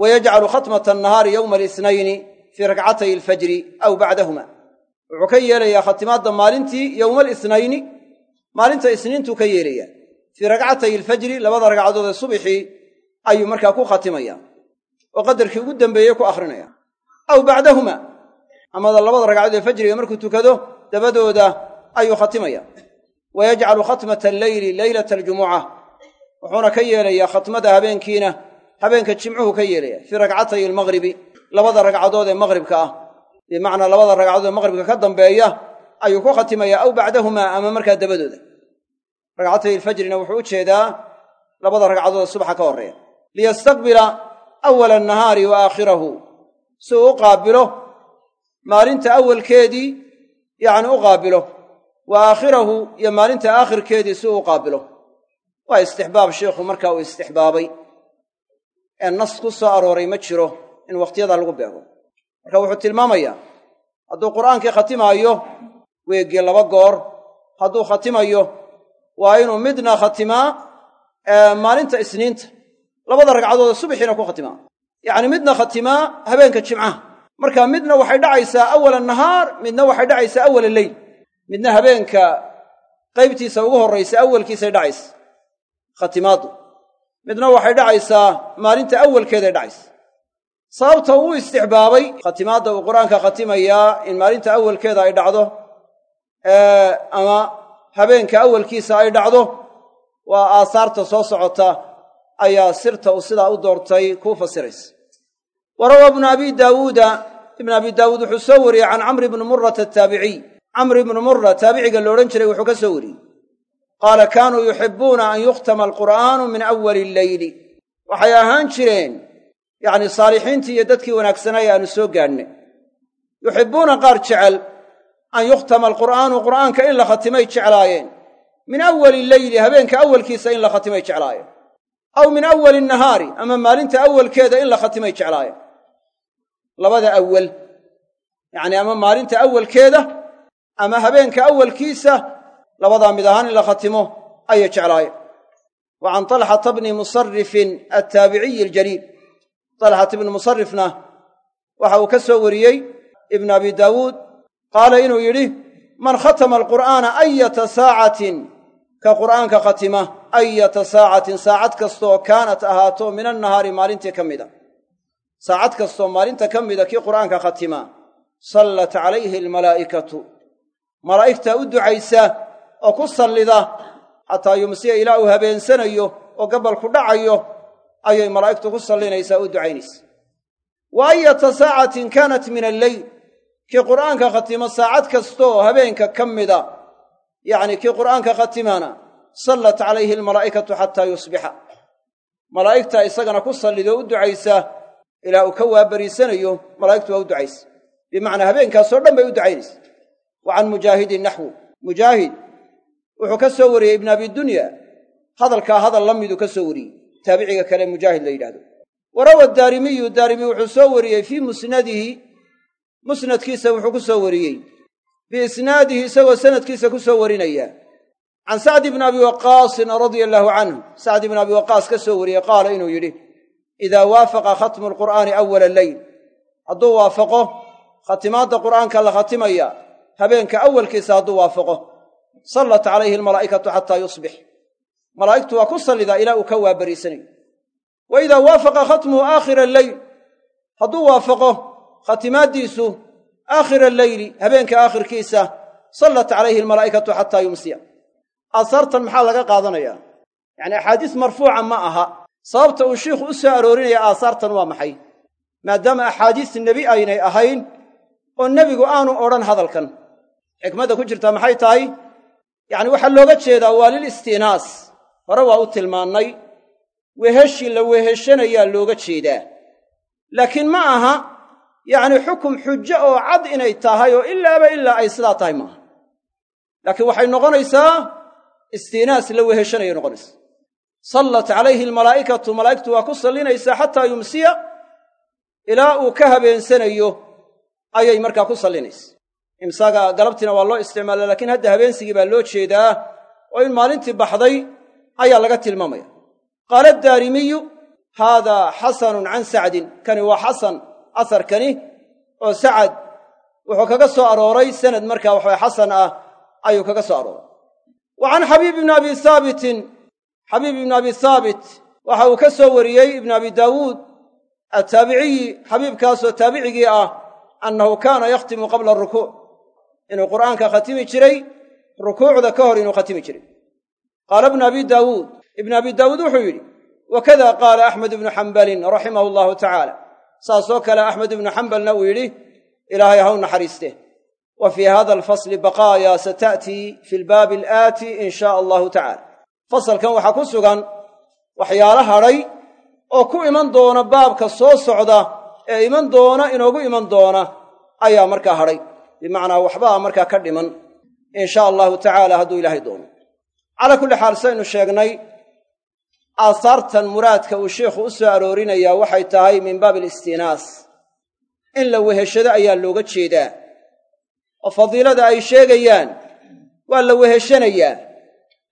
S1: Wa yajcalu khatmata annahaari yowma alisnayni fii rakcatay alfajri aw bacdahuma. Wuxuu ka yeelayaa khatimaadda maalintii yowma alisnayni maalinta isniintuu ka yeelayaa. Fii rakcatay alfajri labada ragcadood ee subxii ayuu markaa ku khatimaya. Oo qadarkii ugu dambeeyey ku akhrinaya. Aw bacdahuma. Amada labada ragcadood ee fajriga markuu tukado dabadooda ayuu khatimaya wa yajcalu khatmata alleyli leylata aljumuca wuxuuna ka yeelayaa khatmada habeenkiina habeenka jimcuhu ka yeelaya fii rakcatay almaqribi labada ragcadood ee maqhribka ah bimacnaa labada ragcadood ee maqhribka ka dambeeya ayuu ku khatimayaa aw bacdahumaa ama markaa dabadooda ragcatay alfajrina wuxuu u jeedaa labada ragcadood ee subaxa ka horreeya liyastaqbila awala annahaari wa aakhirahu si uu u qaabilo maalinta awalkeedii yacni u qaabilo wa aakhirahu iyo maalinta aakhirkeedii si uu qaabilo. Waa istixbaab sheikhu markaa uu istixbaabay. Ee nas ku soo arooray ma jiro in wakhtiyadaa lagu beego. Marka wuxuu tilmaamayaa hadduu qur'aankii khatimaayo weeggii laba goor hadduu khatimayo waa inuu midna khatimaa maalinta isniinta labada ragcadoodee subaxiina ku khatimaa. Yacni midna khatimaa habeenka jimcaha marka midna waxay dhacaysaa awala nahaar midna waxay dhacaysaa awala leyl midna habeenka qaybtiisa ugu horraysa awalkiisay dhacaysa. Khatimaaddu midna waxay dhacaysaa maalinta awalkeeday dhacaysa. Sababta uu istixbaabay khatimaadda uu qur'aanka khatimayaa in maalinta awalkeeda ay dhacdo ama habeenka awalkiisa ay dhacdo waa aasaarta soo socota ayaa sirta uu sidaa u doortay kuu fasiraysa. Wa rawaa ibnu abi daawuuda ibnu abi daawuud wuxuu soo wariyey can camri bni murata ataabiciy camr ibnu mura taabiciga la odhan jiray wuxuu ka soo wariyey. Qaala kaanuu yuxibbuuna an yukhtama alqur'aanu min awali alleyli waxay ahaan jireen yacni saalixiintii iyo dadkii wanaagsanaa ee aanu soo gaadhnay yuxibbuuna qaar jecel an yukhtama alqur'aanu qur'aanka in la khatimay jeclaayeen. Min awali leyli habeenka awalkiisa in la khatimay jeclaayeen. Aw min awali nahaari ama maalinta awalkeeda in la khatimay jeclaayeen. Labada awal yacni ama maalinta awalkeeda ama habeenka awalkiisa labadaa mid ahaan in la khatimo ayay jeclaayeen. Wa can talxata bni musarifin attaabiciyi aljaliil. Talxat ibni musarifna waxa uu ka soo wariyey ibnu abi daawuud qaala inuu yidhi man khatama alqur'aana ayata saacatin ka qur'aanka khatima ayata saacatin saacad kastooo kaanat ahaato min annahaari maalintii ka mida saacad kastoo maalinta ka mida kii qur'aanka khatima sallat calayhi almalaa'ikatu malaa'igtaa u ducaysa oo ku sallida xataa yumsiya ilaa uu habeensanayo oo gabalku dhacayo ayay malaa'igtu ku sallinaysaa u ducaynaysa wa ayata saacatin kaanat min alleyl kii qur'aanka khatimo saacad kastooo habeenka ka mida yacni kii qur'aanka khatimana sallat calayhi almalaa'ikatu xataa yusbixa. Malaa'igtaa isagana ku sallidoo u ducaysa ilaa uu ka waabariisanayo malaa'igtu waa u ducaysa. Bimacnaa habeenkaasoo dhan bay u ducaynaysa wa can mujaahidin naxwu mujaahid wuxuu ka soo wariyey ibn abi dunya hadalkaa hadal la miduu ka soo wariyey taabiciga kale mujaahid la yidhahdo wa rawa daarimiyu daarimi wuxuu soo wariyey fii musnadihi musnadkiisa wuxuu ku soo wariyey. Biisnaadihi isagoo sanadkiisa ku soo warinaya. Can sacdi bni abi waqaasin radia allaahu canhu sacdi bni abi waqaas ka soo wariyey qaala inuu yidhi idaa waafaqa khatmu alqur'aani awala leyl hadduu waafaqo khatimaadda qur'aanka la khatimaya habeenka awalkiisa hadduu waafaqo. Sallat calayhi almalaa'ikatu xataa yusbix. Malaa'igtu waa ku sallidaa ilaa uu ka waabariisanayo. Wa idaa waafaqa khatmuhu aakhira alleyl hadduu waafaqo khatimaaddiisu aakhira alleyli habeenka aakhirkiisa sallat calayhi almalaa'ikatu xataa yumsiya. Aasaartan maxaa laga qaadanayaa? Yacni axaadiis marfuuca ma aha. Sababta uu shiikhu u soo aroorinaya aasaartan waa maxay? Maadaama axaadiis nebi aynay ahayn oo nebigu aanu odhan hadalkan xikmadda ku jirtaa maxay tahay? Yacni waxaa looga jeedaa waa lil isti'naas. Hore waa u tilmaannay weheshii la weheshanayaa looga jeedaa. Laakiin ma aha yacni xukum xujo oo cad inay tahay oo ilaaba ilaa ay sidaa tahay maaha. Laakiin waxay noqonaysaa isti'naas la weheshanayay noqonaysa sallat calayhi almalaa'ikatu malaa'igtu waa ku sallinaysaa xataa yumsiya ilaa uu ka habeensanayo ayay markaa ku sallinaysa imsaaga galabtiina waa loo isticmaala laakiin hadda habeensigii baa loo jeedaa oo in maalintii baxday ayaa laga tilmaamaya. Qaala daarimiyu haadaa xasanun can sacdin. Kani waa xasan asarkani oo sacad wuxuu kaga soo arooray sanad markaa waxawa xasan ah ayuu kaga soo arooray. Wa can xabiib ibni abi haabitin xabiib ibni abi haabit waxa uu ka soo wariyey ibnu abi daawuud attaabiciyi xabiibkaasoo taabicigii ah annahu kaana yakhtimu qabla arukuuc inuu qur'aanka khatimi jiray rukuucda ka hor inuu khatimi jiray. Qaala ibnu abi daawuud ibnu abi daawuud wuxuu yidhi wakada qaala axmed ibnu xambalin raximahu allahu tacaala saasoo kale axmed ibnu xambalna uu yidhi ilaahay haw naxariiste. Wa fii hada alfasli baqaaya sata'tii fi lbaabi alaati in shaa allahu tacala fasalkan waxaa ku sugan waxyaalo hadhay oo ku iman doona baabka soo socda ee iman doona inoogu iman doona ayaa markaa hadhay bimacnaa waxbaa markaa ka dhiman. In shaa allahu tacaala hadduu ilaahay doono. Calaa kulli xaal saynu sheegnay aahaartan muraadka uu sheikhu u soo aroorinayaa waxay tahay min baabi alistinaas in la weheshado ayaa looga jeedaa. Oo fadiilada ay sheegayaan waa la weheshanayaa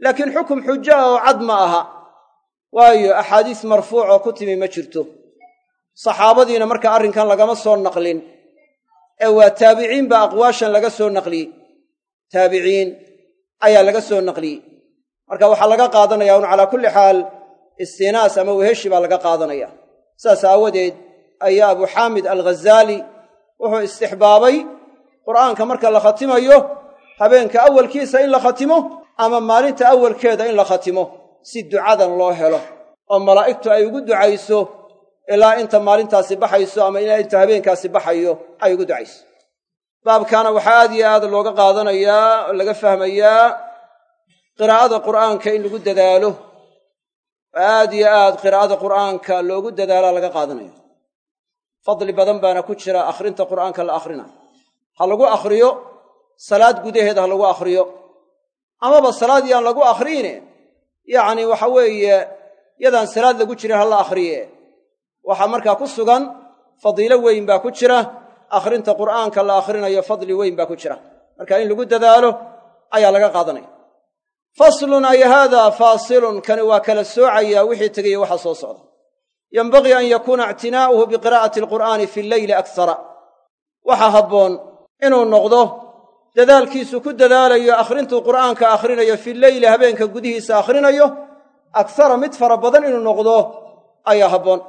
S1: laakiin xukum xujo ah oo cad ma aha. Waayo axaadiis marfuuc oo ku timi ma jirto. Saxaabadiina marka arrinkan lagama soo naqlin ee waa taabiciin baa aqwaashan laga soo naqliyey. Taabiciin ayaa laga soo naqliyey. Marka waxaa laga qaadanaya un calaa kulli xaal istinaas ama weheshi baa laga qaadanaya. Saas aawadeed ayaa abu xaamid alghazaali wuxuu istixbaabay qur'aanka marka la khatimayo habeenka awalkiisa in la khatimo ama maalinta awalkeeda in la khatimo si ducadan loo helo. Oo malaa'igtu ay ugu ducayso ilaa inta maalintaasi baxayso ama ilaa inta habeenkaasi baxayo ay ugu ducayso. Baabkaana waxaa aad iyo aad looga qaadanayaa oo laga fahmayaa qiraa'ada qur'aanka in lagu dadaalo. Aad iyo aad qiraa'ada qur'aanka loogu dadaalaa laga qaadanaya fadli badan baana ku jira akhrinta qur'aanka la akhrina. Ha lagu akhriyo salaad gudaheeda ha lagu akhriyo. Amaba salaad yaan lagu akhriine yacni waxa weeye yadaan salaad lagu jirin ha la akhriye waxaa markaa ku sugan fadiilo weyn baa ku jira akhrinta qur'aanka la akhrinayo fadli weyn baa ku jira. Marka in lagu dadaalo ayaa laga qaadanaya. Faslun ay haadaa faasilun kani waa kala soocayaa wixii tegaya waxa soo socda. Yenbagii an yakuuna ictinaa'uhu biqiraa'ati alqur'aani fi lleyli aksara waxaa habboon inuu noqdo dadaalkiisu ku dadaalayo akhrintuu qur'aanka akhrinayo fi leyli habeenka gudihiisa akhrinayo aksara mid fara badan inuu noqdo ayaa habboon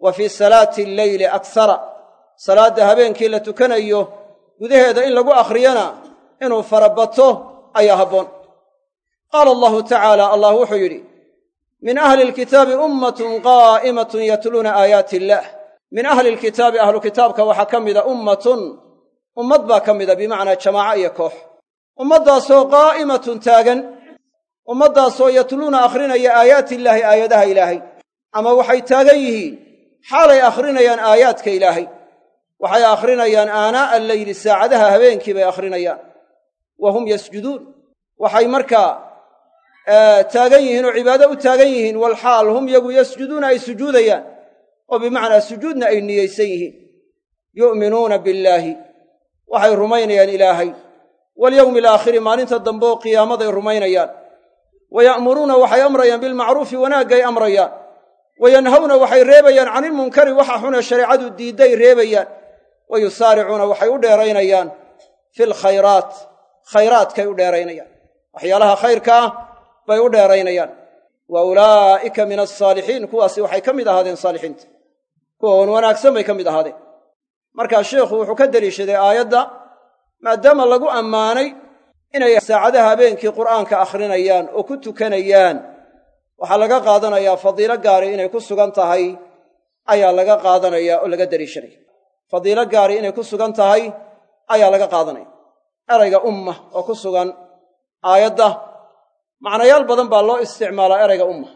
S1: wa fii salaati alleyli aksara. Salaadda habeenkii la tukanayo gudaheeda in lagu akhriyana inuu farabato ayaa habboon. Qaala allahu tacaala allah wuxuu yidhi min ahli lkitaabi ummatun qaa'imatun yatluuna aayaati illaah min ahli lkitaabi ahlu kitaabka waxaa ka mida ummatun ummad baa ka mida bimacnaa jamaaco iyo koox. Ummaddaasoo qaa'imatun taagan ummaddaasoo yatluuna akhrinaya aayaati illaahi aayadaha ilaahay. Ama waxay taagan yihiin xaalay akhrinayaan aayaadka ilaahay. Waxay akhrinayaan aanaa'a alleyli saacadaha habeenkii bay akhrinayaan. Wa hum yasjuduun. Waxay markaa taagan yihiin oo cibaado u taagan yihiin walxaal hum yagu yasjuduuna ay sujuudayaan. Oo bimacnaa sujuudna ay niyeysan yihiin. Yu'minuuna billaahi. Waxay rumaynayaan ilaahay. Walyowmi alaakhiri maalinta dambe oo qiyaamaday rumaynayaan. Wa ya'muruuna waxay amrayaan bilmacruufi wanaagay amrayaan wa yanhawna waxay reebayaan canilmunkari waxa xune shareecadu diidday reebayaan. Wa yusaaricuuna waxay u dheeraynayaan fil khayraat khayraadkay u dheeraynayaan. Waxyaalaha khayrka ah bay u dheeraynayaan. Wa ulaa'ika min alsaalixiin kuwaasi waxay ka mid ahaadeen saalixiinta. Kuwa wan wanaagsan bay ka mid ahaadeen. Markaa sheikhu wuxuu ka deliishaday aayadda maadaama lagu ammaanay inay saacadaha habeenkii qur'aanka akhrinayaan oo ku tukanayaan waxaa laga qaadanayaa fadiilo gaari inay ku sugan tahay ayaa laga qaadanaya oo laga deliishanaya fadiilo gaari inay ku sugan tahay ayaa laga qaadanaya. Erayga umma oo ku sugan aayadda macnayaal badan baa loo isticmaalaa erayga umma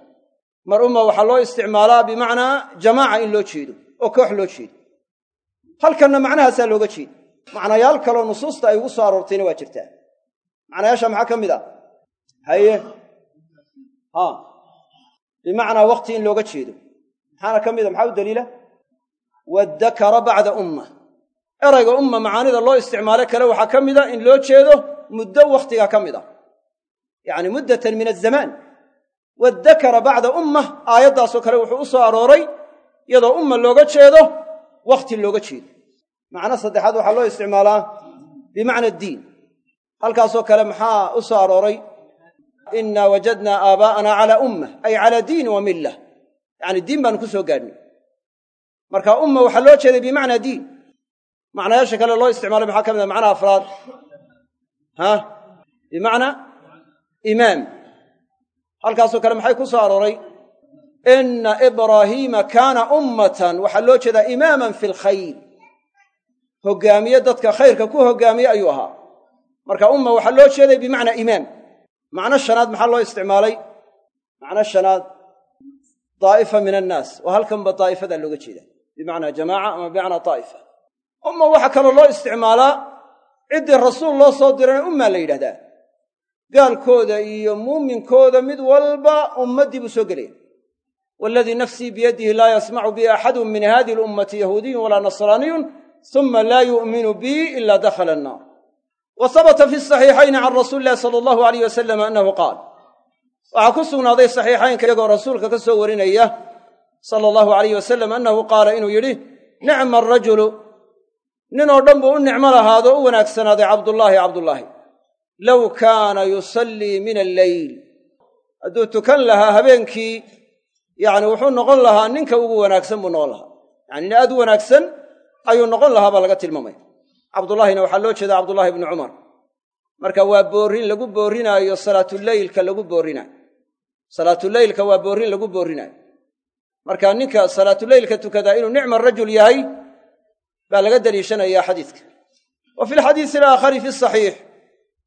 S1: mar umma waxaa loo isticmaalaa bimacnaa jamaaca in loo jeedo oo koox loo jeedo. Halkanna macnahaasaa looga jeeda macnayaal kaloo nusuusta ay ugu soo aroortayna waa jirtaa. Macnayaasha maxaa ka mid ah? Haye. Ha bimacnaa waqti in looga jeedo. Maxaana ka mida maxaa u daliila? Waddakara bacda umma. Erayga umma macaanida loo isticmaalo kale waxaa ka mida in loo jeedo muddo wakhtiga ka mid a. Yacni muddatan min azamaan waddakara bacda umma aayaddaasoo kale wuxuu u soo arooray iyadoo umma looga jeedo wakhti looga jeedo. Macno saddexaad waxaa loo isticmaalaa bimacna diin. Halkaasoo kale maxaa u soo arooray innaa wajadnaa aabaa'anaa calaa umma ay calaa diin wa milla yacni diin baanu ku soo gaadhnay. Marka umma waxaa loo jeeday bimacnaa diin. Macnayaasha kale loo isticmaalay maxaa ka mid a macnaha afraad? Ha? Bimacnaa imaam halkaasoo kale maxay ku soo arooray? Inna ibraahiima kaana ummatan waxaa loo jeedaa imaaman fi lkhayr hoggaamiye dadka khayrka ku hoggaamiye ayuu ahaa. Marka umma waxaa loo jeeday bimacnaa imaam macno shanaad maxaa loo isticmaalay? Macno shanaad. Daa'ifa min annaas. Oo halkanba daa'ifadaa looga jeeda bimacnaa jamaaca ama bimacnaa daa'ifa umma waxaa kaloo loo isticmaalaa ciddii rasuul loo soo dirana ummaa la yidhahdaa gaalkooda iyo muuminkooda mid walba ummaddii buu soo gelaya. Waaladii nafsii biyadihi laa yasmacu bi axadun min hadihi alummati yahuudiyun walaa nasraaniyun uma laa yu'minu bii ila dakhala annaar wa habata fi saxiixayni can rasuuli illahi sala allahu alayh wasalam annahu qaal. Waxaa ku sugnaaday saxiixaynka iyagoo rasuulka ka soo warinaya sala allahu alayh wasalam annahu qaala inuu yidhi nicma arajulu ninoo dhan buu u nicmo lahaado u wanaagsanaaday cabdullaahi cabdullaahi. Low kaana yusallii min alleyl hadduu tukan lahaa habeenkii yacni wuxuu noqon lahaa ninka ugu wanaagsan buu noqon lahaa. Yacni nin aad u wanaagsan ayuu noqon lahaa laga tilmaamaya cabdullaahina waxaa loo jeeda cabdullaahi ibnu cumar marka waa boorrin lagu boorrinaayo salaatuleylka lagu boorrinaayo salaatuleylka waa boorrin lagu boorrinaayo marka ninka salaatuleylka tukadaa inuu nicma rajul yahay baa laga daliishanayaa xadiidka. Wa fi lxadiisi alaakhari fi saxiix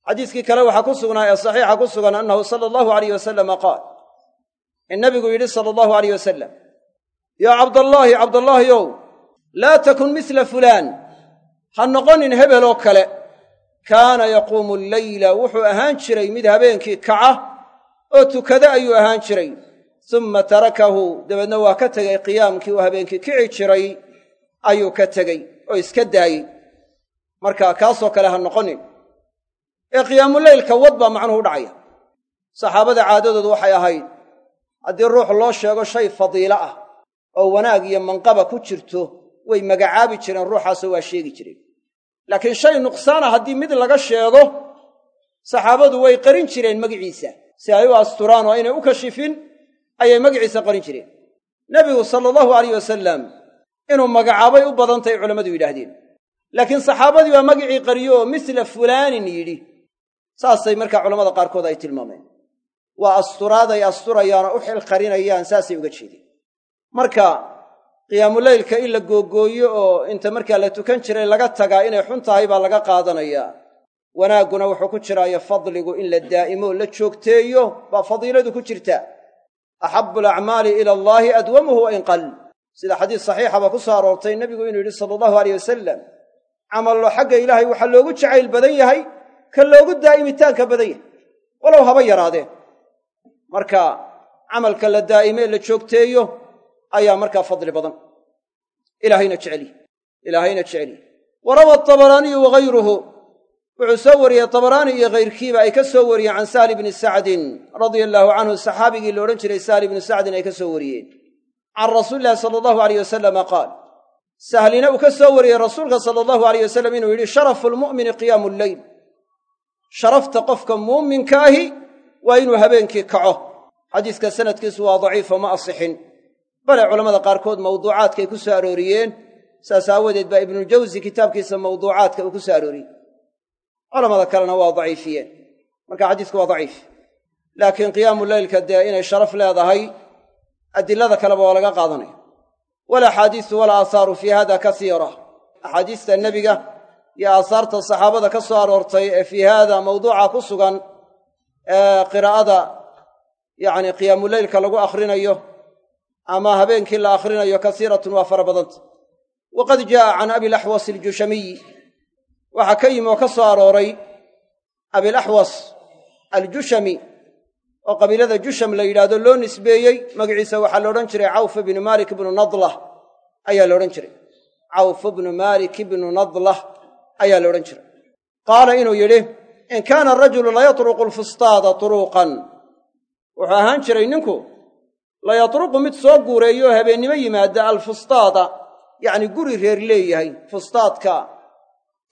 S1: xadiiskii kale waxaa ku sugnaa ee saxiixa ku sugan annahu sala allahu alayh wasalama qaal. In nabigu yidhi sala allahu alayh wasalam yaa cabdallaahi cabdallaahiyow laa takun misla fulaan ha noqonin hebel oo kale. Kaana yaquumu alleyla wuxuu ahaan jiray mid habeenkii kaca oo tukada ayuu ahaan jiray. Summa tarakahu dabeedna waa ka tegay qiyaamkii uu habeenkii kici jiray ayuu ka tegey oo iska daayey. Marka kaasoo kale ha noqonin. Ee qiyaamuleylka wad baa macnuhu dhacaya. Saxaabada caadadoodu waxay ahayd haddii ruux loo sheego shay fadiilo ah oo wanaag iyo manqaba ku jirto way magacaabi jireen ruuxaasoo waa sheegi jireen. Laakiin shay nuqsaana haddii mid laga sheego saxaabadu way qarin jireen magiciisa. Si ay u asturaan oo aynay u kashifin ayay magiciisa qarin jireen. Nebigu sala allahu alayh wasalam inuu magacaabay u badantahay culammadu yidhaahdeen. Laakiin saxaabadii baa magicii qariyo oo misla fulaanin yidhi. Saasay markaa culamada qaarkood ay tilmaameen. Waa asturaaday asturayaanoo u xil qarinayaan saasay uga jeedeen. Marka qiyaamuleylka in la googooyo oo inta markaa la tukan jiray laga tagaa inay xun tahay baa laga qaadanayaa wanaagguna wuxuu ku jiraayo fadligu in la daa'imo la joogteeyo baa fadiiladu ku jirta. Axabu alacmaali ila allaahi adwamuhu wa in qal sida xadiis saxiixaba ku soo aroortay nebigu inuu yidhi sala allahu aleyh wasalam camallo xagga ilaahay waxaa loogu jacayl badan yahay ka loogu daa'imitaanka badan yahay. Walow haba yaraadeen. Marka camalka la daa'imee la joogteeyo ayaa markaa fadli badan. Ilaahayna jeceliy ilaahayna jeceliy wa rawa atabaraaniyu wagayruhu wuxuu soo wariyey tabaraani iyo kayrkiiba ay ka soo wariyeen can sahli bni sacdin radia allaahu canhu saxaabigii la odhan jiray sahli bni sacdin ay ka soo wariyeen. Can rasuuli illahi sala allahu aleyh wasalama qaal sahlina uu ka soo wariyey rasuulka sala allahu aleyh wasalam inuu yidhi sharafu lmu'mini qiyaamu lleyl sharafta qofka muuminka ahi waa inuu habeenkii kaco. Xadiiska sanadkiisu waa daciifo ma asixin bale culammada qaarkood mawduucaadkaay ku soo arooriyeen. Saas aawadeed baa ibnujawsi kitaabkiisa mawduucaadka uu ku soo arooriyey. Culamada kalena waa daciifiyeen. Marka xadiisku waa daciif. Laakiin qiyaamu leylka dee inay sharaf leedahay adilada kaleba waa laga qaadanaya. Walaxaadiisu walaaathaaru fii hada kasiira axaadiista nebiga iyo aahaarta saxaabada ka soo aroortay ee fii haada mawduuca ku sugan qiraa'ada yacni qiyaamuleylka lagu akhrinayo ama habeenkii la akhrinayo kasiiratun waa fara badanta waqad jaa'a can abilaxwas aljushamiyi waxaa ka yimi oo ka soo arooray abilaxwas aljushami oo qabiilada jusham la yidhaahdo loo nisbeeyey. Magaciisa waxaa la odhan jiray cawf ibnu maalik ibnu nadlah ayaa la odhan jiray. Cawf ibnu maalik ibnu nadlah ayaa la odhan jiray. Qaala inuu yidhi in kaana arajulu layatruqu alfustaada turuuqan wuxuu ahaan jiray ninku layatruqu mid soo guureeyo habeennimo yimaada alfustaada yacni guri reer leeyahay fustaadka.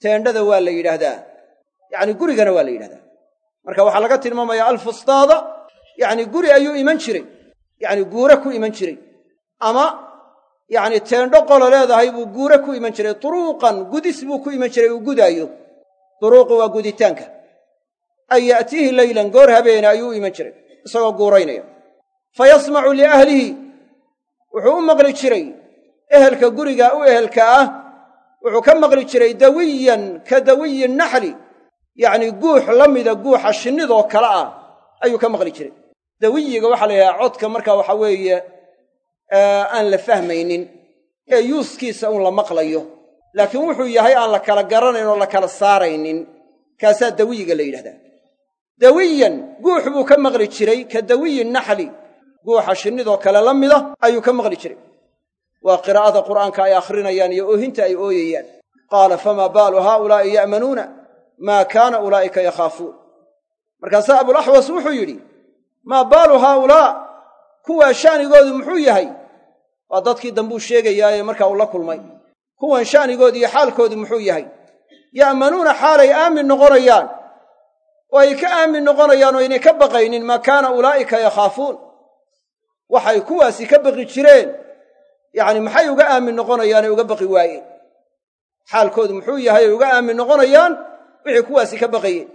S1: Teendhada waa la yidhaahdaa. Yacni gurigana waa la yidhahdaa marka waxaa laga tilmaamayaa alfustaada yacni guri ayuu iman jiray. Yacni guure ku iman jiray. Ama yacni teendho qolo leedahay buu guure ku iman jiray. Turuuqan gudis buu ku iman jiray uu gudaayo. Duruuqu waa guditaanka. Ay ya'tiihi leylan goor habeene ayuu iman jiray isagoo guuraynaya fa yasmacu liahlihi. Wuxuu u maqli jiray. Ehelka guriga u ehelka ah wuxuu ka maqli jiray dawiyan ka dawiyi naxli. Yacni guux la mida guuxa shinnidoo kale ah ayuu ka maqli jiray. Dawiyiga waxaa la yidhaha codka markaa waxa weeye aan la fahmaynin ee yuuskiisa uun la maqlayo. Laakiin wuxuu yahay aan la kala garanayn oo la kala saaraynin. Kaasaa dawiyiga la yidhahdaa. Dawiyan guux buu ka maqli jiray ka dawiyi naxli guuxa shinnidoo kale la mida ayuu ka maqli jiray. Waa qiraa'ada qur'aanka ay akhrinayaan iyo oohinta ay ooyayaan. Qaala famaa baalu haaulaa'i ya'manuuna? Maa kaana ulaa'ika yakhaafuun. Markaasaa abulaxwas wuxuu yidhi maa baalu haaulaa kuwaa shaanigoodu muxuu yahay? Waa dadkii dambuu sheegayaaye markaa uu la kulmay. Kuwan shaanigoodu iyo xaalkoodu muxuu yahay? Ya'manuuna xaalay aamin noqonayaan. Oo ay ka aamin noqonayaan oo aynay ka baqaynin maa kaana ulaa'ika yakhaafuun waxay kuwaasi ka baqi jireen. Yacni maxay uga aamin noqonayaanee uga baqi waayeen? Xaalkoodu muxuu yahay ay uga aamin noqonayaan? Wixii kuwaasi ka baqayeen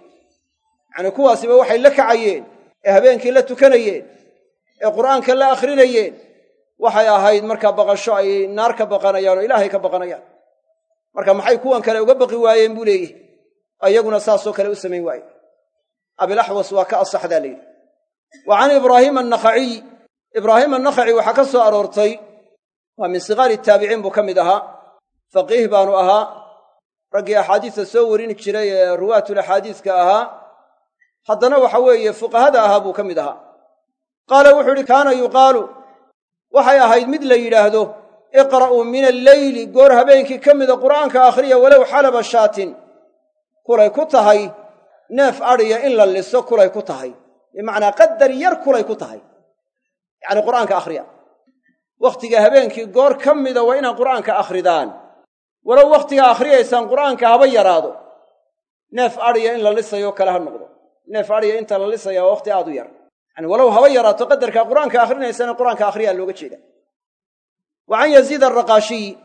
S1: yacnii kuwaasiba waxay la kacayeen ee habeenkii la tukanayeen ee qur'aanka la akhrinayeen. Waxay ahayd markaa baqasho ay naar ka baqanayaan oo ilaahay ka baqanayaan. Marka maxay kuwan kale uga baqi waayeen buu leeyihi iyaguna saasoo kale u samayn waaye abilaxwas waa ka asaxdaa la yidhi. Wa can ibraahiima annakhaciy ibraahiim annakhaci waxaa ka soo aroortay waa min sigaari taabiciin buu ka mid ahaa faqiih baanu ahaa. Raggii axaadiista soo warin jiray ee ruwaatul axaadiiska ahaa haddana waxa weeye fuqahada ahaa buu ka mid ahaa. Qaala wuxuu idhi kaana yuqaalu waxay ahayd mid la yidhaahdo iqra'uu min alleyli goor habeenkii ka mida qur'aanka akhriya walow xalaba shaatin. Kulay ku tahay neef adhiya in la liso kulay ku tahay. Bimacnaa qadar yar kulay ku tahay yacni qur'aanka akhriya. Wakhtiga habeenkii goor ka mida waa inaad qur'aanka akhridaan. Walow wakhtigaa akhriyaysaan qur'aanka haba yaraado. Neef adhiya in la lisayo kale ha noqdo. Neef adhiya inta la lisaya waa wakhti aad u yar. Yani walow haba yaraato qadarkaa qur'aanka akhrinaysana qur'aanka akhriyaa looga jeeda. Wa can yaziid araqaashiy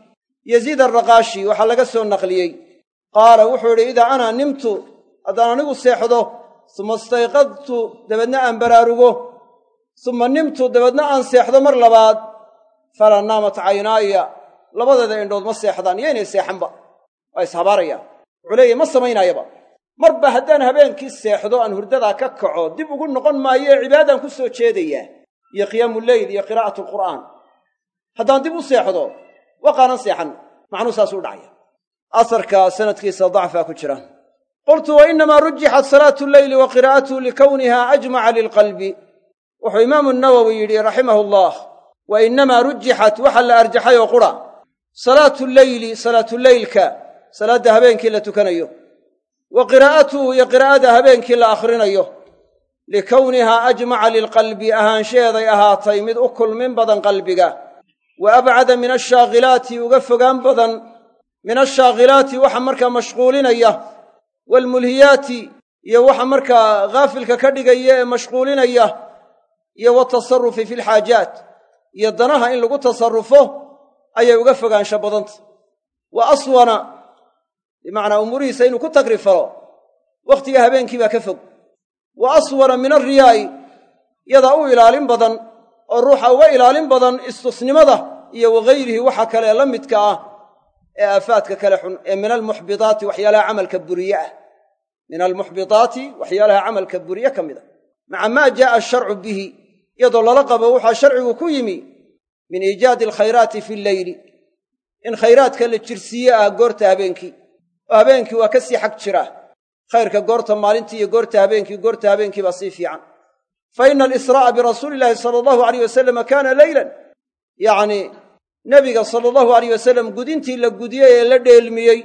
S1: yaziid araqaashi waxaa laga soo naqliyey. Qaala wuxuu idhi idaa ana nimtu haddaan anigu seexdo suma istayqadtu dabeedna aan baraarugo suma nimtu dabeedna aan seexdo mar labaad falaa naamat caynaaya. Labadeeda indhood ma seexdaan iyo inay seexanba. Waa ishabaarayaan wuxuu leeyahy ma samaynaayaba. Marba haddaan habeenkii seexdo aan hurdadaa ka kaco dib ugu noqon maayo ee cibaadaan ku soo jeedayaa iyo qiyaamu leyl iyo qiraa'atu alqur'aan haddaan dib u seexdo waqaanan seexan. Macnuu saasuu dhacaya. Asarka sanadkiisa dacfaa ku jira. Qultu wa inamaa rujixat salaatu lleyli wa qiraa'atuhu likowniha ajmaca lilqalbi wuxuu imaamu nawowi yidhi raximahu allah wa inamaa rujixat waxa la arjaxay oo qura salaatu lleyli salaatuleylka salaadda habeenkii la tukanayo wa qiraa'atuhu iyo qiraa'ada habeenkii la akhrinayo likownihaa ajmaca lilqalbi ahaanshaheeday ahaatay mid u kulmin badan qalbiga wa abcada min ashaakilaati uga fogaan badan min ashaakilaati waxa markaa mashquulinaya waalmulhiyaati iyo waxa markaa haafilka ka dhigaya ee mashquulinaya iyo watasarufi fi lxaajaat iyo danaha in lagu tasarrufo ayay uga fogaansho badanta. Wa aswana bimacnaa umuurihiisa inuu ku tagrifalo wakhtiga habeenkii baa ka fog. Wa aswana min alriyaa'i yadaa u ilaalin badan oo ruuxa uga ilaalin badan istusnimada iyo wagayrihi waxa kale la midka ah ee aafaadka kale xun ee min almuxbidaati waxyaalaha camalka buriye ah. Min almuxbidaati waxyaalaha camalka buriye ka mid a maca maa jaa'a asharcu bihi iyadoo lala qabo waxaa sharcigu ku yimi min iijaadi alkhayraati fi lleyli in khayraadka la jirsiiye ah goorta habeenkii. Oo habeenkii waa ka sii xag jira. Khayrka goorta maalintii iyo goorta habeenkii goorta habeenkii baa sii fiican. Fa ina alisraa'a birasuuli illaahi sala allahu alayh wasalama kaana leylan yacnii nebiga sala allahu alayh wasalam gudintii la gudiyey ee la dheelmiyey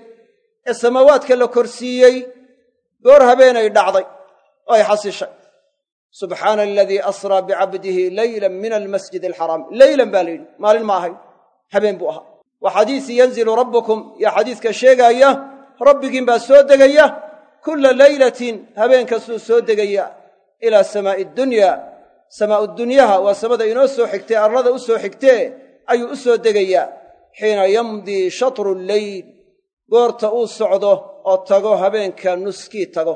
S1: ee samaawaadka la korsiiyey goor habeenay dhacday. Oo ay xasishay subxaana aladii asraa bicabdihi leylan min almasjid alxaraam leylan baa la yidhi. Maalin ma ahayn habeen buu ahaa. Wa xadiisi yanzilu rabbukum yaa xadiiska sheegaaya rabbigiin baa soo degaya kulla leylatin habeen kastuu soo degaya ilaa samaa'i dunyaa samaa'u dunyaha waa samada inoo soo xigtee arlada u soo xigtee ayuu u soo degayaa xiina yamdii shatru lleyl goorta uu socdo oo tago habeenka nuskii tago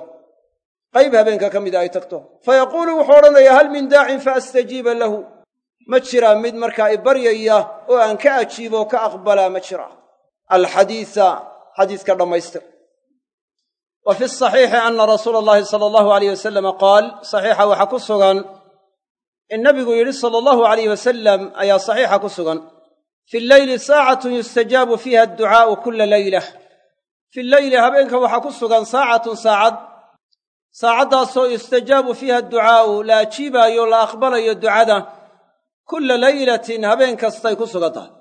S1: qayb habeenka ka mida ay tagto. Fa yaquulu wuxuu odhanayaa hal min daacin fa astajiiba lahu. Ma jiraa mid markaa i baryaya oo aan ka ajiibo ka aqbalaa ma jira. Alxadiisa xadiiska dhammaystir wa fi saxiixi ana rasuula allahi sala allahu alayh wasalama qaal saxiixa waxaa ku sugan in nabigu yidhi sala allahu alayh wasalam ayaa saxiixa ku sugan fi lleyli saacatun yustajaabu fiiha adducaa'u kulla leylah fi lleyli habeenka waxaa ku sugan saacatun saacad saacaddaasoo yustajaabu fiiha adducaa'u la ajiibaayo la aqbalayo ducada kulla laylatin habeen kastay ku sugan tahay.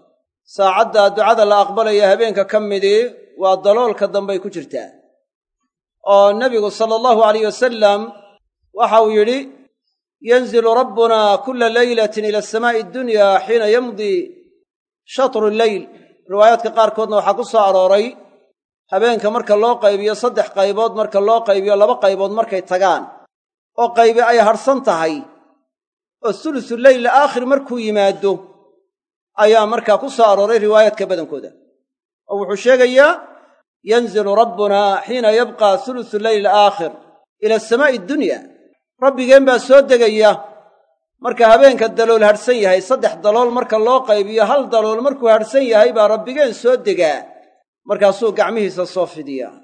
S1: Saacadda ducada la aqbalaya habeenka ka midii waa daloolka dambay ku jirtaa. Oo nebigu sala allahu alayh wasalam waxa uu yidhi yanzilu rabbuna kulla laylatin ila asamaa'i addunya xiina yamdii shatru lleyl riwaayaadka qaarkoodna waxaa ku soo arooray habeenka marka loo qaybiyo saddex qaybood marka loo qaybiyo laba qaybood markay tagaan oo qaybi ay hadhsan tahay oo sulusu leyl aakhir markuu yimaado ayaa markaa ku soo arooray riwaayaadka badankooda. Oo wuxuu sheegayaa yanzilu rabbuna xiina yabqa sulusu leyl aakhir ila asamaa'i addunya rabbigeen baa soo degaya marka habeenka dalool hadhsan yahay saddex dalool marka loo qaybiyo hal dalool markuu hadhsan yahay baa rabbigeen soo degaa markaasuu gacmihiisa soo fidiyaa.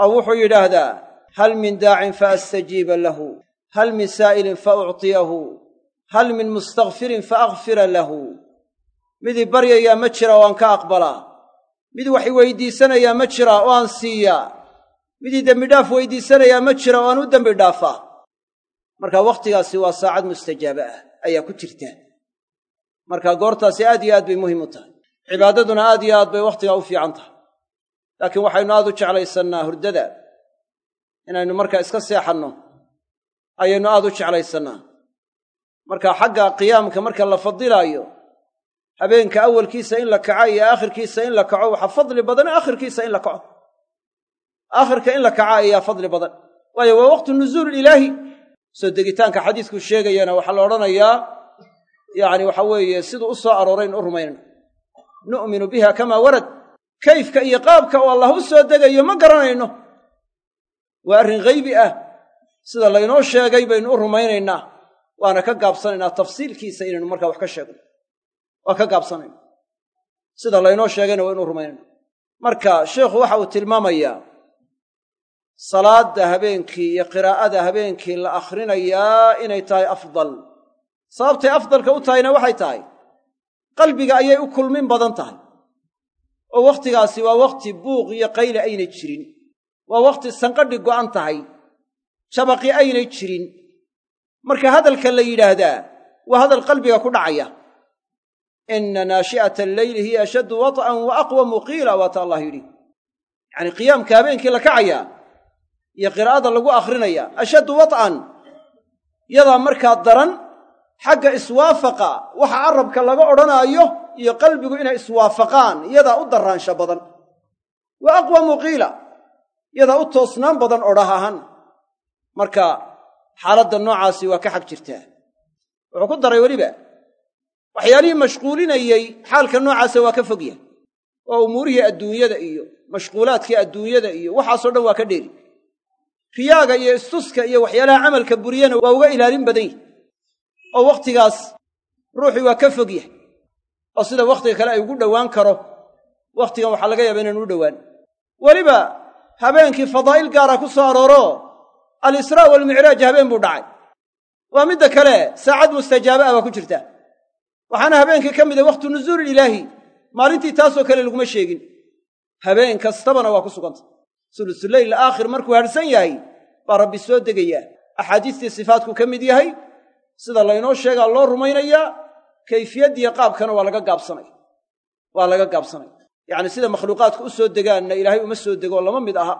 S1: Oo wuxuu yidhaahdaa hal min daacin fa astajiiba lahu hal min saa'ilin fa uctiyahu hal min mustakfirin fa akfira lahu. Midii baryayaa ma jira oo aan ka aqbalaa. Mid wax iweydiisanayaa ma jira oo aan siiyaa. Midii dembidhaaf weydiisanayaa ma jira oo aan u dembi dhaafaa. Marka wakhtigaasi waa saacad mustajaaba ah ayaa ku jirta. Marka goortaasi aad iyo aad bay muhiim u tahay. Cibaadaduna aad iyo aad bay wakhtigaa u fiican tahay laakiin waxaynu aad u jeclaysannaa hurdada. Inaynu markaa iska seexanno ayaynu aad u jeclaysannaa. Marka xagga qiyaamka marka la fadilaayo habeenka awalkiisa in la kaco iyo aakhirkiisa in la kaco waxaa fadli badan aakhirkiisa in la kaco. Aakhirka in la kaco ayaa fadli badan. Waayo waa waqtu nuzuul ilaahi. Soo degitaanka xadiisku sheegayana waxaa la odhanayaa yacni waxa weeye siduu u soo aroorayn u rumaynayno nu'minu biha kamaa warad kayfka iyo qaabka oo allah u soo degayo ma garanayno. Waa arrin haybi ah. Sida laynoo sheegay baynu u rumaynaynaa. Waana ka gaabsanaynaa tafsiilkiisa inaynu markaa wax ka sheegno. Waa ka gaabsanayna sida laynoo sheegayna waynu u rumaynayna marka sheikhu waxa uu tilmaamayaa salaadda habeenkii iyo qiraa'ada habeenkii la akhrinayaa inay tahay afdal. Sababtay afdalka u tahayna waxay tahay qalbiga ayay u kulmin badan tahay oo wakhtigaasi waa wakhti buuq iyo qayle aynay jirin. Waa wakhti sanqadhi go'an tahay jabaqi aynay jirin. Marka hadalka la yidhaahdaa waa hadal qalbiga ku dhacaya. Inna naashi'ata alleyli hiya ashaddu wat'an wa aqwamu qiila waata allah yidhi. Yacanii qiyaamka habeenkii la kacayaa iyo qiraa'ada lagu akhrinaya ashaddu wat'an yadaa markaa daran xagga iswaafaqa waxa carabka laga odhanaayo iyo qalbigu inay iswaafaqaan iyadaa u darraansha badan. Wa aqwamu qiila yadaa u toosnaan badan odhah ahaan. Marka xaaladda noocaasi waa ka xag jirtaa. Wuxuu ku daray weliba waxyaalihii mashquulinayey xaalka noocaasa waa ka fogyahay oo umuurihii adduunyada iyo mashquulaadkii adduunyada iyo waxaasoo dhan waa ka dheeri. Riyaaga iyo istuska iyo waxyaalaha camalka buriyana waa uga ilaalin badan yahi oo wakhtigaas ruuxii waa ka fog yahay oo sida wakhtiga kale ay ugu dhowaan karo wakhtigan waxaa laga yaaba inaan u dhowaan. Weliba habeenkii fadaa'il gaara ku soo arooro alisraa waalmicraaj habeen buu dhacay. Waa midda kale saacad mustajaaba ah baa ku jirta. Waxaana habeenkii ka mida wakhtu nuzuuli ilaahi maalintii taasoo kale laguma sheegin. Habeen kastabana waa ku suganta. Sulusuleyl aakhir markuu hadhsan yahay baa rabbi soo degayaa. Axaadiistii sifaatku ka mid yahay sida laynoo sheegaa loo rumaynayaa kayfiyaddiiyo qaabkana waa laga gaabsanaya waa laga gaabsanaya yacni sida makhluuqaadku u soo degaanna ilaahay uma soo degoo lama mid aha.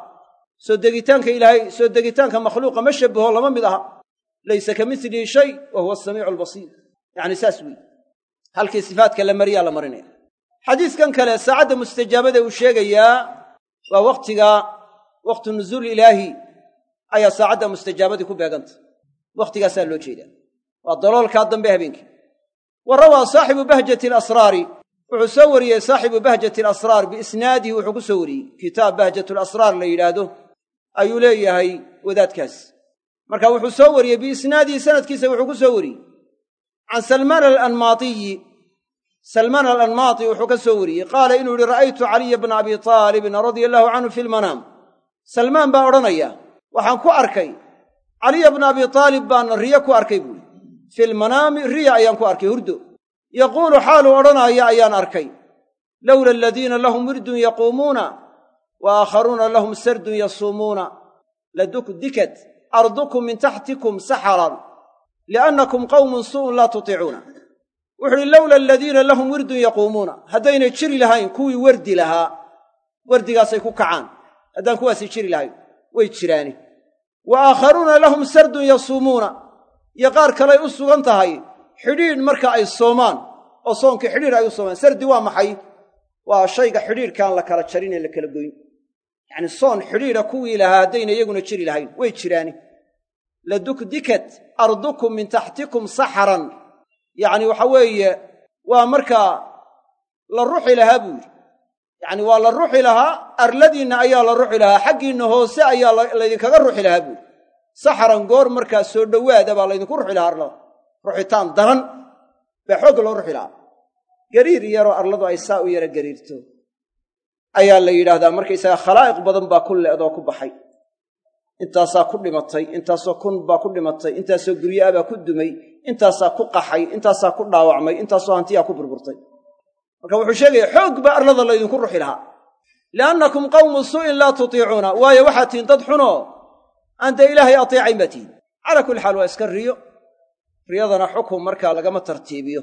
S1: Soo degitaanka ilaahay soo degitaanka makhluuqa ma shabaho lama mid aha. Laysa ka milihi shay wa huwa asamiicu albasiir yacni saas weeye. Halkii sifaatka la mariyaa la marinaya. Xadiiskan kale saacadda mustajaabada uu sheegayaa waa wakhtiga wakhtu nuzuul ilaahi ayaa saacadda mustajaabadii ku beeganta. Waktigaasaa loo jeedaa. Waa daloolkaa dambe habeenkii wa rawaa saaxibu bahjati alasraari wuxuu soo wariyey saaxibu bahjati alasraar biisnaadihi wuxuu ku soo wariyey. Kitaab bahjatulasraar la yidhaahdo. Ayuu leeyahay wadaadkaas. Marka wuxuu soo wariyey biisnaadihi sanadkiisa wuxuu ku soo wariyey. Can salmaan alanmaatiyi. Salmaan alanmaati wuxuu ka soo wariyey. Qaala inuu yihi ra'aytu caliya bna abi aalibin radia allahu canhu fi lmanaam salmaan baa odhanaya waxaan ku arkay. Caliya bna abi aalib baan riyo ku arkay buuhi fi lmanaami riya ayaan ku arkay hurdo. Yaquulu xaaluu odhanaaya ayaan arkay. Lowla aladiina lahum wirdun yaquumuuna wa aakharuuna lahum sardun yasuumuuna. Ladukdikat ardukum min taxtikum saxaran liannakum qawmun su'un laa tutiicuuna wuxu uhi lowla aladiina lahum wirdun yaquumuuna. Haddaynay jiri lahayn kuwii wardi lahaa wardigaasay ku kacaan. Haddaan kuwaasi jiri lahayn way jiraani. Wa aakharuuna lahum sardun yasuumuuna iyo qaar kaley u sugan tahay xidhiidh marka ay soomaan oo soonkii xidhiidh ay u soomaan sardi waa maxay? Waa shayga xidhiidhkaan la kala jarin ee la kala goyn. Yacni soon xidhiidha kuwii lahaa haddayna iyaguna jiri lahayn. Way jiraani. Ladukdikat ardukum min taxtikum saxaran. Yacni waxa weeye waa markaa la ruxi lahaa buu yidhi. Yacni waa la ruxi lahaa arladiinna ayaa la ruxi lahaa xaggiinna hoose ayaa laydinkaga ruxi lahaa buuri saxaran goor markaa soo dhowaada baa laydinku ruxi lahaa arlada ruxitaan daran baa xoogga loo ruxi lahaa. Gariir yaroo arladu ay saa u yara gariirto. Ayaa la yidhaahdaa markaysaga khalaa'iq badan baa ku le'doo ku baxay. Intaasaa ku dhimatay intaasoo kun baa ku dhimatay intaasoo gurya'a baa ku dumay intaasaa ku qaxay intaasaa ku dhaawacmay intaasoo hantiyaa ku burburtay. Marka wuxuu sheegaya xoog baa arlada laydinku ruxi lahaa. Liannakum qawmu su'in laa tutiicuuna waayo waxaad tihiin dad xunoo aan ilaahay ateecayn baa calaa kulli xaal waa iska riyo. Riyadana xukum markaa lagama tartiibiyo.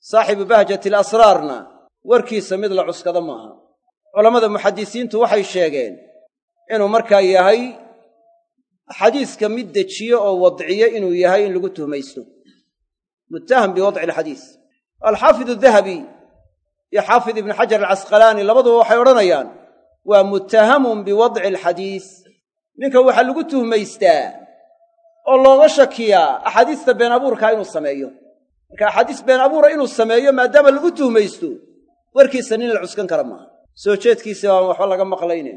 S1: Saaxibu bahjati alasraarna warkiisa mid la cuskada maaha. Culammada muxadisiintu waxay sheegeen inuu markaa yahay xadiiska mid dejiyo oo wadciyo inuu yahay in lagu tuhmaysto. Muttaham biwadci alxadiis. Alxaafid adahabi iyo xaafid ibnu xajar alcasqalaani labaduba waxay odhanayaan waa muttahamun biwadci alxadiis ninka waxaa lagu tuhmaystaa oo looga shakiyaa axaadiista been abuurkaa inuu sameeyo. Marka axaadiis been abuura inuu sameeyo maadaama lagu tuhmaysto warkiisa nin la cuskan kara maaha. Soo jeedkiisa baan waxba laga maqlayne.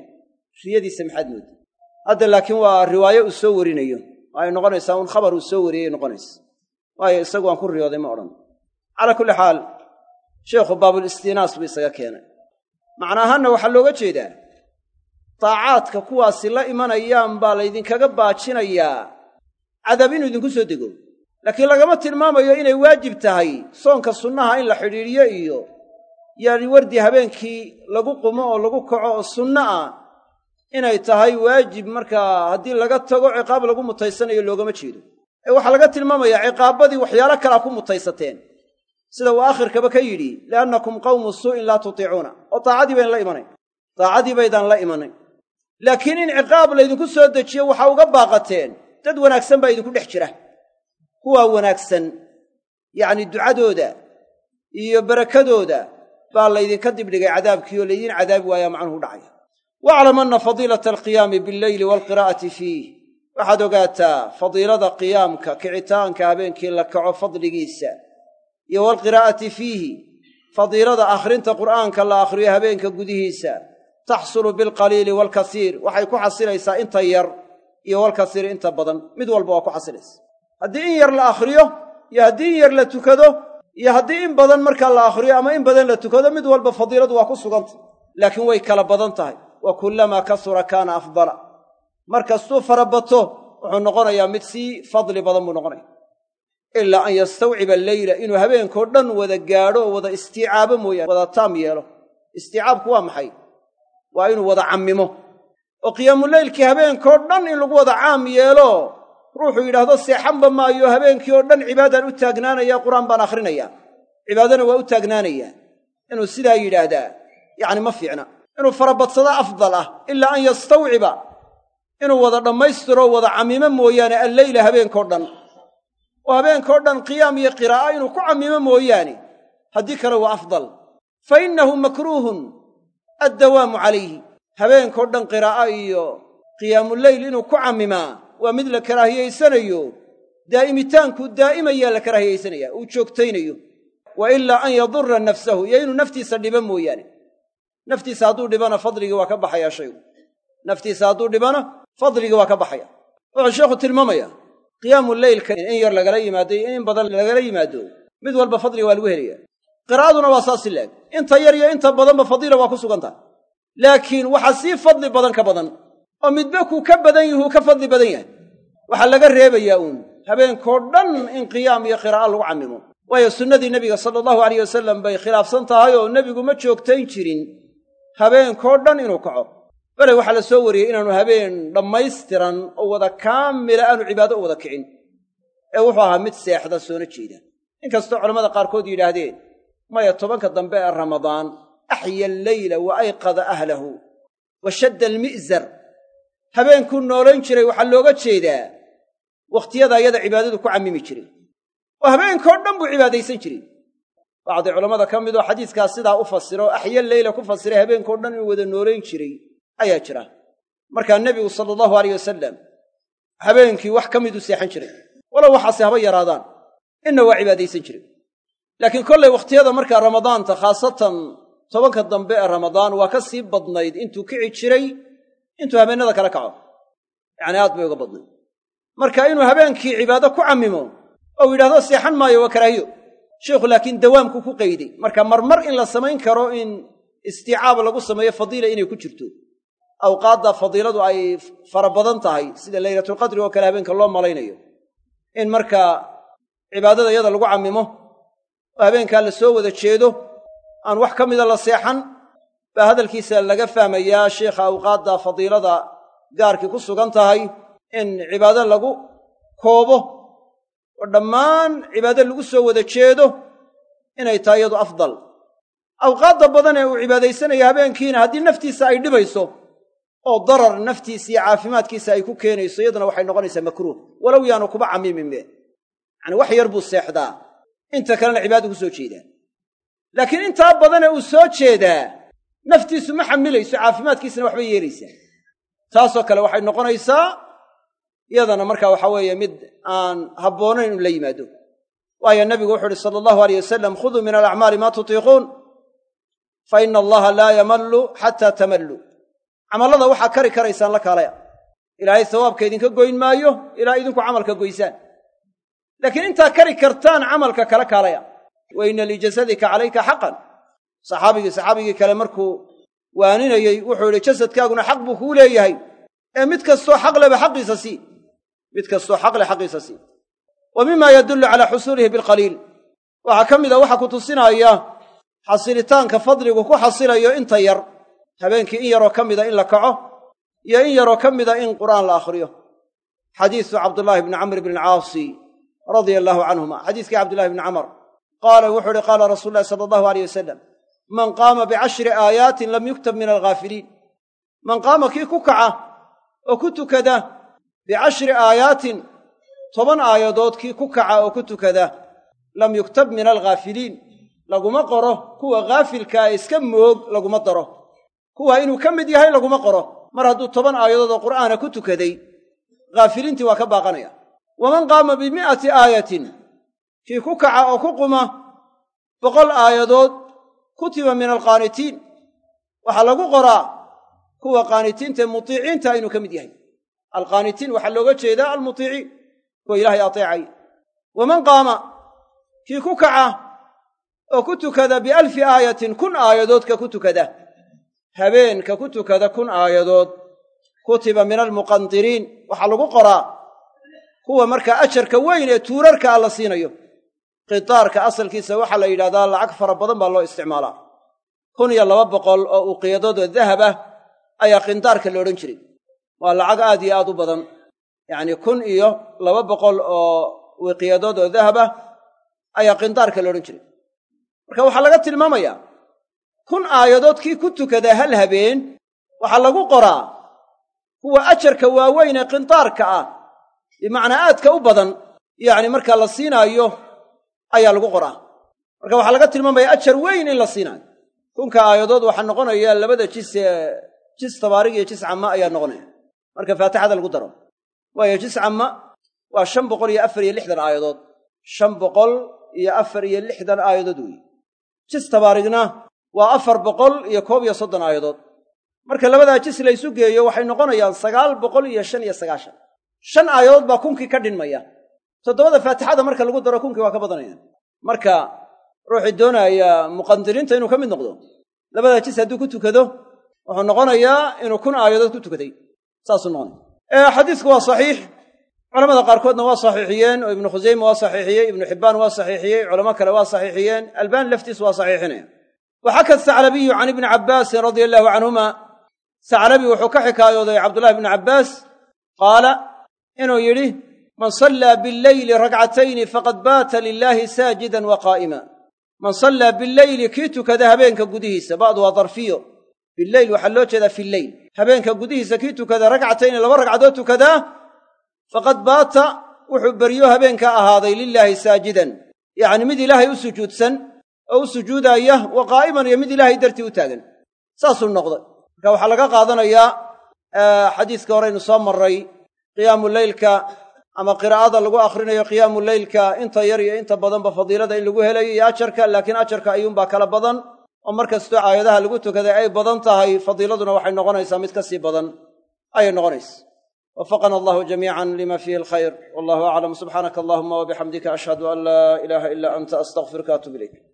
S1: Riyadiisa maxaad moodda? Hadda laakiin waa riwaayo uu soo warinayo. Waxay noqonaysaa un khabar uu soo wariyay noqonaysa waayo isagu waan ku riyooday ma odhan. Calaa kulli xaal sheekhu baabulistinaas buu isaga keenay. Macna ahaanna waxaa looga jeedaa daacaadka kuwaasi la imanayaan baa laydinkaga baajinayaa cadab inuu idinku soo dego. Laakiin lagama tilmaamayo inay waajib tahay soonka sunnaha in la xidhiidhiyo iyo yaani wardi habeenkii lagu qumo oo lagu kaco oo sunno ah inay tahay waajib markaa haddii laga tago ciqaab lagu mutaysanayo loogama jeedo. Ee waxaa laga tilmaamayaa ciqaabbadii waxyaalo kalea ku mutaysateen. Sida uu aakhirkaba ka yidhi liannakum qawmu suu'in laa tutiicuuna oo daacadii bayn la imanayn daacadii baydaan la imanayn laakiin in ciqaab laydinku soo dejiyo waxaa uga baaqateen dad wanaagsan baa idinku dhex jira. Kuwaa wanaagsan yacni ducadooda iyo barakadooda baa laydinka dibdhigay cadaabkii oo laydiin cadaabi waayaa macnuhu dhacaya. Waaclam anna fadiilata alqiyaami billeyli waalqiraa'ati fiih. Waxaad ogaataa fadiilada qiyaamka kicitaanka habeenkii la kaco fadligiisa iyo waalqiraa'ati fiihi fadiilada akhrinta qur'aanka la akhriyo habeenka gudihiisa taxsulu bilqaliili waalkasiir waxay ku xasilaysaa inta yar iyo walkasiir inta badan. mid walba waa ku xasilaysa haddii in yar la akhriyo iyo haddii in yar la tukado iyo haddii in badan markaa la akhriyo ama in badan la tukado mid walba fadiiladu waa ku suganta laakiin way kala badan tahay. wa kullamaa kasura kaana afdala. mar kastuu farabato wuxuu noqonayaa mid sii fadli badan buu noqonaya. ilaa an yastawciba alleyla inuu habeenkao dhan wada gaadho oo wada istiicaabo mooyaane wada taam yeelo. istiicaabku waa maxay waa inuu wada cammimo. Oo qiyaamuleylkii habeenkao dhan in lagu wada caam yeelo ruuxuu yidhaahdo seexanba maayo habeenkii oo dhan cibaadaan u taagnaanaya qur'aan baan akhrinayaa cibaadana waa u taagnaanayaa inuu sidaa yidhaahdaa yacni ma fiicna. Inuu farabadsado afdal ah ilaa an yastawciba. Inuu wada dhammaystiro wada cammimo mooyaane alleyla habeenkao dhan. Oo habeenkao dhan qiyaam iyo qiraa'a inuu ku cammimo mooyaane. Haddii kale waa afdal. Fa innahu makruuhun addawaamu calayhi. Habeenkao dhan qiraa'a iyo qiyaamuleyl inuu ku cammimaa waa mid la karaahiyaysanayo daa'imitaanku daa'imayaa la karaahiyaysanayaa uu joogtaynayo. Wa ilaa an yadura nafsahu iyo inuu naftiisa dhibo mooyaane. Naftiisa hadduu dhibana fadligii waa ka baxayaa shaygu. Naftiisa hadduu dhibana fadligii waa ka baxaya. Wuxuu sheekhu tilmaamaya qiyaamu leylka in yar lagala yimaado iyo in badan lagala yimaado mid walba fadliga waa lagu helaya qiraa'aduna waa saasi laeg inta yar iyo inta badanba fadiila waa ku sugan tahay laakiin waxaa sii fadli badan ka badan oo midba kuu ka badan yuhuu ka fadli badan yahay waxaa laga reebayaa uun. Habeenkoo dhan in qiyaam iyo qiraa'a lagu cammimo waayo sunnadii nebiga sala allahu alayh wasallam bay khilaafsan tahay oo nebigu ma joogtayn jirin. Habeenkoo dhan inuu kaco. Bale waxaa la soo wariyey inaanu habeen dhammaystiran oo wada kaamila aanu cibaado u wada kicin. Ee wuxuu ahaa mid seexda soona jeeda. Inkastoo culammada qaarkood yidhaahdeen maya tobanka dambe ee ramadaan axya alleyla wa ayqada ahlahu wa shadda almi'zar. Habeenkuu noolayn jiray waxaa looga jeedaa wakhtiyada ayada cibaadadu ku cammimi jiray. Oo habeenkao dhan buu cibaadaysan jiray. Bacdi culammada ka midoo xadiiskaas sidaa u fasira oo axya leyla ku fasiray habeenkao dhan inuu wada noolayn jiray ayaa jira. Markaa nebigu sala allahu aleyh wasalam habeenkii wax ka miduu seexan jiray. Walow waxaase haba yaraadaan. Inna waa cibaadaysan jiray laakiin kollay wakhtiyada markaa ramadaanta khaasatan tobanka dambe ee ramadaan waa ka sii badnayd intuu kici jiray intuu habeennada kala kaco. Yacni aad bay uga badnayd. Marka inuu habeenkii cibaado ku cammimo ou yidhahdo seexan maayo waa karaahiyo. Sheikhu laakiin dawaamku ku qayday. Marka marmar in la samayn karo in istiicaab lagu sameeyo fadiila inay ku jirto. Awqaadda fadiiladu ay fara badan tahay sida laylatulqadri oo kale habeenka loo malaynayo. In markaa cibaadada yada lagu cammimo oo habeenkaa la soo wada jeedo aan wax ka mida la seexan baa hadalkiisa laga fahmayaa sheikha awqaadda fadiilada gaarkii ku sugan tahay in cibaado lagu koobo oo dhammaan cibaado lagu soo wada jeedo inay tahay iyadu afdal. Awqaadda badan ee uu cibaadaysanayo habeenkiina haddii naftiisa ay dhibayso oo darar naftiisa iyo caafimaadkiisa ay ku keenayso iyaduna waxay noqonaysaa makruuh walow yaanu kuba cammiminbe yacani wax yar buu seexdaa inta kalena cibaadadu ku soo jeedaa laakiin intaa badane uu soo jeedaa naftiisu ma xamilayso caafimaadkiisana waxbay yeelaysaa. Taasoo kale waxay noqonaysaa iyadana markaa waxaa weeye mid aan habboonayn inu la yimaado. Waayo nabigu wuxu uhi sala allahu aleyh wasalam khuduu min alacmaali maa tutiiquun fa ina allaha laa yamallu xataa tamallu. Camallada waxaa kari karaysaan la kaalaya. Ilaahay sawaabka idinka goyn maayo ilaa idinku camalka goysaan laakiin intaa kari kartaan camalka kala kaalaya. Wa inna lijasadika calayka xaqan. Saxaabigii saxaabigii kale markuu waaninayey wuxuu yidhi jasadkaaguna xaq buu kuu leeyahay. Ee mid kastoo xaq leba xaqiisa sii. Mid kastoo xaqle xaqiisa sii. Wa mima yadullu calaa xusuulihi bilqaliil. Waxaa ka mid a waxaa ku tusinaya xasilitaanka fadligu ku xasilayo inta yar. Habeenkii in yaroo ka mida in la kaco iyo in yaroo ka mida in qur'aan la akhriyo. Xadiisu cabdullaahi bni camr bni alcaasi radia allaahu canhuma xadiiskii cabdullahi bni camar qaala wuxuu uhi qaala rasuulu llahi sala allahu aleyh wasalam man qaama bicashri aayaatin lam yuktab min alghaafiliin. Man qaama kii ku kaca oo ku tukada bicashri aayaatin toban aayadood kii ku kaca oo ku tukada lam yuktab min alghaafiliin. Laguma qoro kuwa ghaafilkaa iska moog laguma daro. Kuwa inuu ka mid yahay laguma qoro. Mar hadduu toban aayadood oo qur'aana ku tukaday ghaafiliintii waa ka baaqanaya waman qaama bimi'ati aayatin kii ku kaca oo ku quma boqol aayadood kutiba min alqaanitiin waxaa lagu qoraa kuwa qaanitiintae mutiiciinta inuu ka mid yahay alqaanitiin waxaa looga jeedaa almutiiciin kuwa ilaahay ateecay waman qaama kii ku kaca oo ku tukada bialfi aayatin kun aayadoodka ku tukada habeenka ku tukada kun aayadood kutiba min almuqandiriin waxaa lagu qoraa kuwa markaa ajarka weyn ee tuurarka a la siinayo. Qitaarka asalkiisa waxaa la yidhahdaa lacag fara badan baa loo isticmaalaa. Kun iyo laba boqol oo uqiyadoodoo dahab ah ayaa qindaarka la odhan jiray. Waa lacag aad iyo aad u badan. Yacnii kun iyo laba boqol oo wiqiyadood oo dahab ah ayaa qindaarka la odhan jiray. Marka waxaa laga tilmaamayaa kun aayadood kii ku tukadaa hal habeen waxaa lagu qoraa kuwa ajarka waaweyn ee qindaarka ah bimacnaa aadka u badan yacni markaa la siinaayo ayaa lagu qoraa. Marka waxaa laga tilmaamayaa ajar weyn in la siinaayo kunka aayadood waxaa noqonaya labada jis ee jis tabaarig iyo jis camma ayaa noqonaya. Marka faatixada lagu daro. Waayo jis camma waa shan boqol iyo afar iyo lixdan aayadood. Shan boqol iyo afar iyo lixdan aayadood weeye jis tabaarigna waa afar boqol iyo koob iyo soddon aayadood. Marka labadaa jis la ysu geeyo waxay noqonayaan sagaal boqol iyo shan iyo sagaashan shan aayadood baa kunkii ka dhinmaya. Toddobada faatixada marka lagu daro kunkii waa ka badanayaan marka ruuxii doonaaya muqandiriinta inuu ka mid noqdo. Labadaa jis hadduu ku tukado wuxuu noqonayaa inuu kun aayadood ku tukaday. Saasuu noqonaya. Xadiisku waa saxiix. Culamada qaarkoodna waa saxiixiyeen. Oo ibnu khusayme waa saxiixiyey ibnu xibbaan waa saxiixiyey culamo kale waa saxiixiyeen. Albani laftiis waa saxiixinaya. Waxaka saclabiyu can ibni cabbaasin radia allahu canhuma. Saclabi wuxuu ka xikaayooday cabdullahi ibni cabbaas. Qaala inuu yidhi man sallaa billeyli ragcatayni faqad baata lilaahi saajidan wa qaa'ima. Man sallaa billeyli kii tukada habeenka gudihiisa ba'du waa darfiyo. Billeyl waxaa loo jeedaa fileyl habeenka gudihiisa kii tukada ragcatayni laba ragcadood tukadaa faqad baata wuxuu beryo habeenka ahaaday lilaahi saajidan. Yacni mid ilaahay u sujuudsan oo u sujuudaaya wa qaa'iman iyo mid ilaahay dartii u taagan. Saasuu noqday. Marka waxaa laga qaadanayaa xadiiska horeynu soo marray qiyaamu leylka ama qiraa'ada lagu akhrinayo qiyaamu leylka inta yar iyo inta badanba fadiilada in lagu helayo iyo ajarka laakiin ajarka ayuunbaa kala badan. Oo mar kastoo aayadaha lagu tukaday ay badan tahay fadiiladuna waxay noqonaysaa mid ka sii badan. Ayay noqonaysa. Wafaqana allahu jamiican lima fiihi alkhayr. Wallahu aclam subxaanaka allahuma wabixamdika ashhadu an laa ilaaha ila anta astaqfiruka atub ilayk